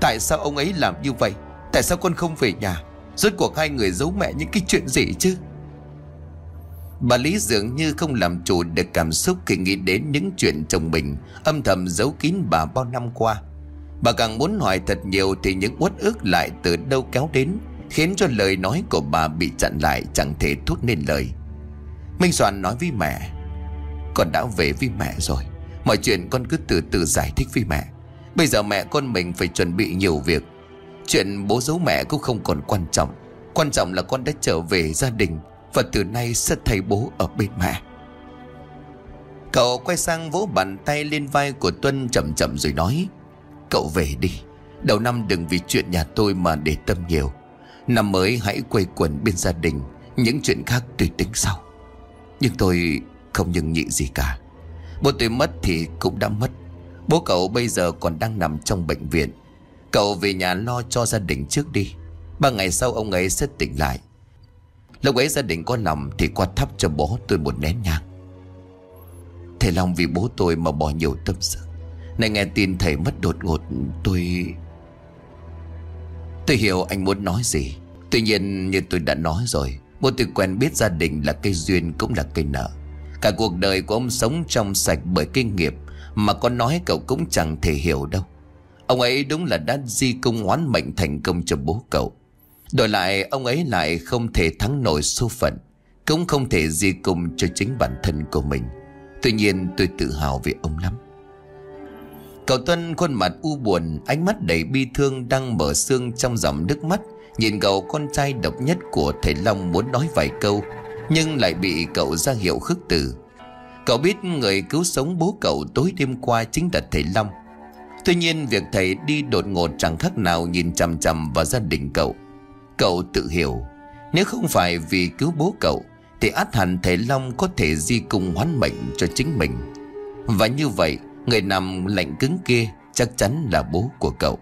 Tại sao ông ấy làm như vậy? Tại sao con không về nhà? Rốt cuộc hai người giấu mẹ những cái chuyện gì chứ? Bà Lý dường như không làm chủ được cảm xúc khi nghĩ đến những chuyện chồng mình âm thầm giấu kín bà bao năm qua. Bà càng muốn hỏi thật nhiều thì những uất ức lại từ đâu kéo đến, Khiến cho lời nói của bà bị chặn lại chẳng thể thốt nên lời. Minh Soạn nói với mẹ, Con đã về với mẹ rồi, Mọi chuyện con cứ từ từ giải thích với mẹ. Bây giờ mẹ con mình phải chuẩn bị nhiều việc. Chuyện bố giấu mẹ cũng không còn quan trọng. Quan trọng là con đã trở về gia đình Và từ nay sẽ thầy bố ở bên mẹ. Cậu quay sang vỗ bàn tay lên vai của Tuân chậm chậm rồi nói Cậu về đi. Đầu năm đừng vì chuyện nhà tôi mà để tâm nhiều. Năm mới hãy quay quần bên gia đình, Những chuyện khác tùy tính sau. Nhưng tôi không nhường nhị gì cả. Bố tôi mất thì cũng đã mất. Bố cậu bây giờ còn đang nằm trong bệnh viện. Cậu về nhà lo cho gia đình trước đi. Ba ngày sau ông ấy sẽ tỉnh lại. Lúc ấy gia đình có lòng Thì qua thắp cho bố tôi một nén nhang. Thầy Long vì bố tôi mà bỏ nhiều tâm sự. Này nghe tin thầy mất đột ngột, Tôi Tôi hiểu anh muốn nói gì. Tuy nhiên như tôi đã nói rồi Bố tôi quen biết gia đình là cây duyên cũng là cây nợ. Cả cuộc đời của ông sống trong sạch bởi kinh nghiệm, Mà có nói cậu cũng chẳng thể hiểu đâu. Ông ấy đúng là đã di công oán mệnh thành công cho bố cậu. Đổi lại, ông ấy lại không thể thắng nổi số phận, Cũng không thể di công cho chính bản thân của mình. Tuy nhiên tôi tự hào về ông lắm. Cậu Tuân khuôn mặt u buồn, Ánh mắt đầy bi thương đang mở xương trong dòng nước mắt. Nhìn cậu con trai độc nhất của thầy Long muốn nói vài câu, Nhưng lại bị cậu ra hiệu khước từ. Cậu biết người cứu sống bố cậu tối đêm qua chính là thầy Long. Tuy nhiên, việc thầy đi đột ngột chẳng khác nào nhìn chằm chằm vào gia đình cậu. Cậu tự hiểu, Nếu không phải vì cứu bố cậu, Thì át hẳn thầy Long có thể di cung hoán mệnh cho chính mình. Và như vậy Người nằm lạnh cứng kia Chắc chắn là bố của cậu.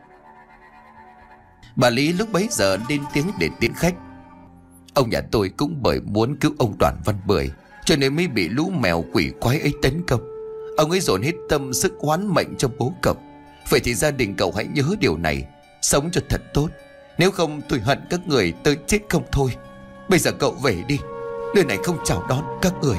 Bà Lý lúc bấy giờ lên tiếng để tiễn khách. Ông nhà tôi cũng bởi muốn cứu ông Đoàn Văn Bưởi, Cho nên mới bị lũ mèo quỷ quái ấy tấn công. Ông ấy dồn hết tâm sức hoán mệnh cho bố cậu. Vậy thì gia đình cậu hãy nhớ điều này, Sống cho thật tốt. Nếu không, tôi hận các người tới chết không thôi. Bây giờ cậu về đi, Nơi này không chào đón các người.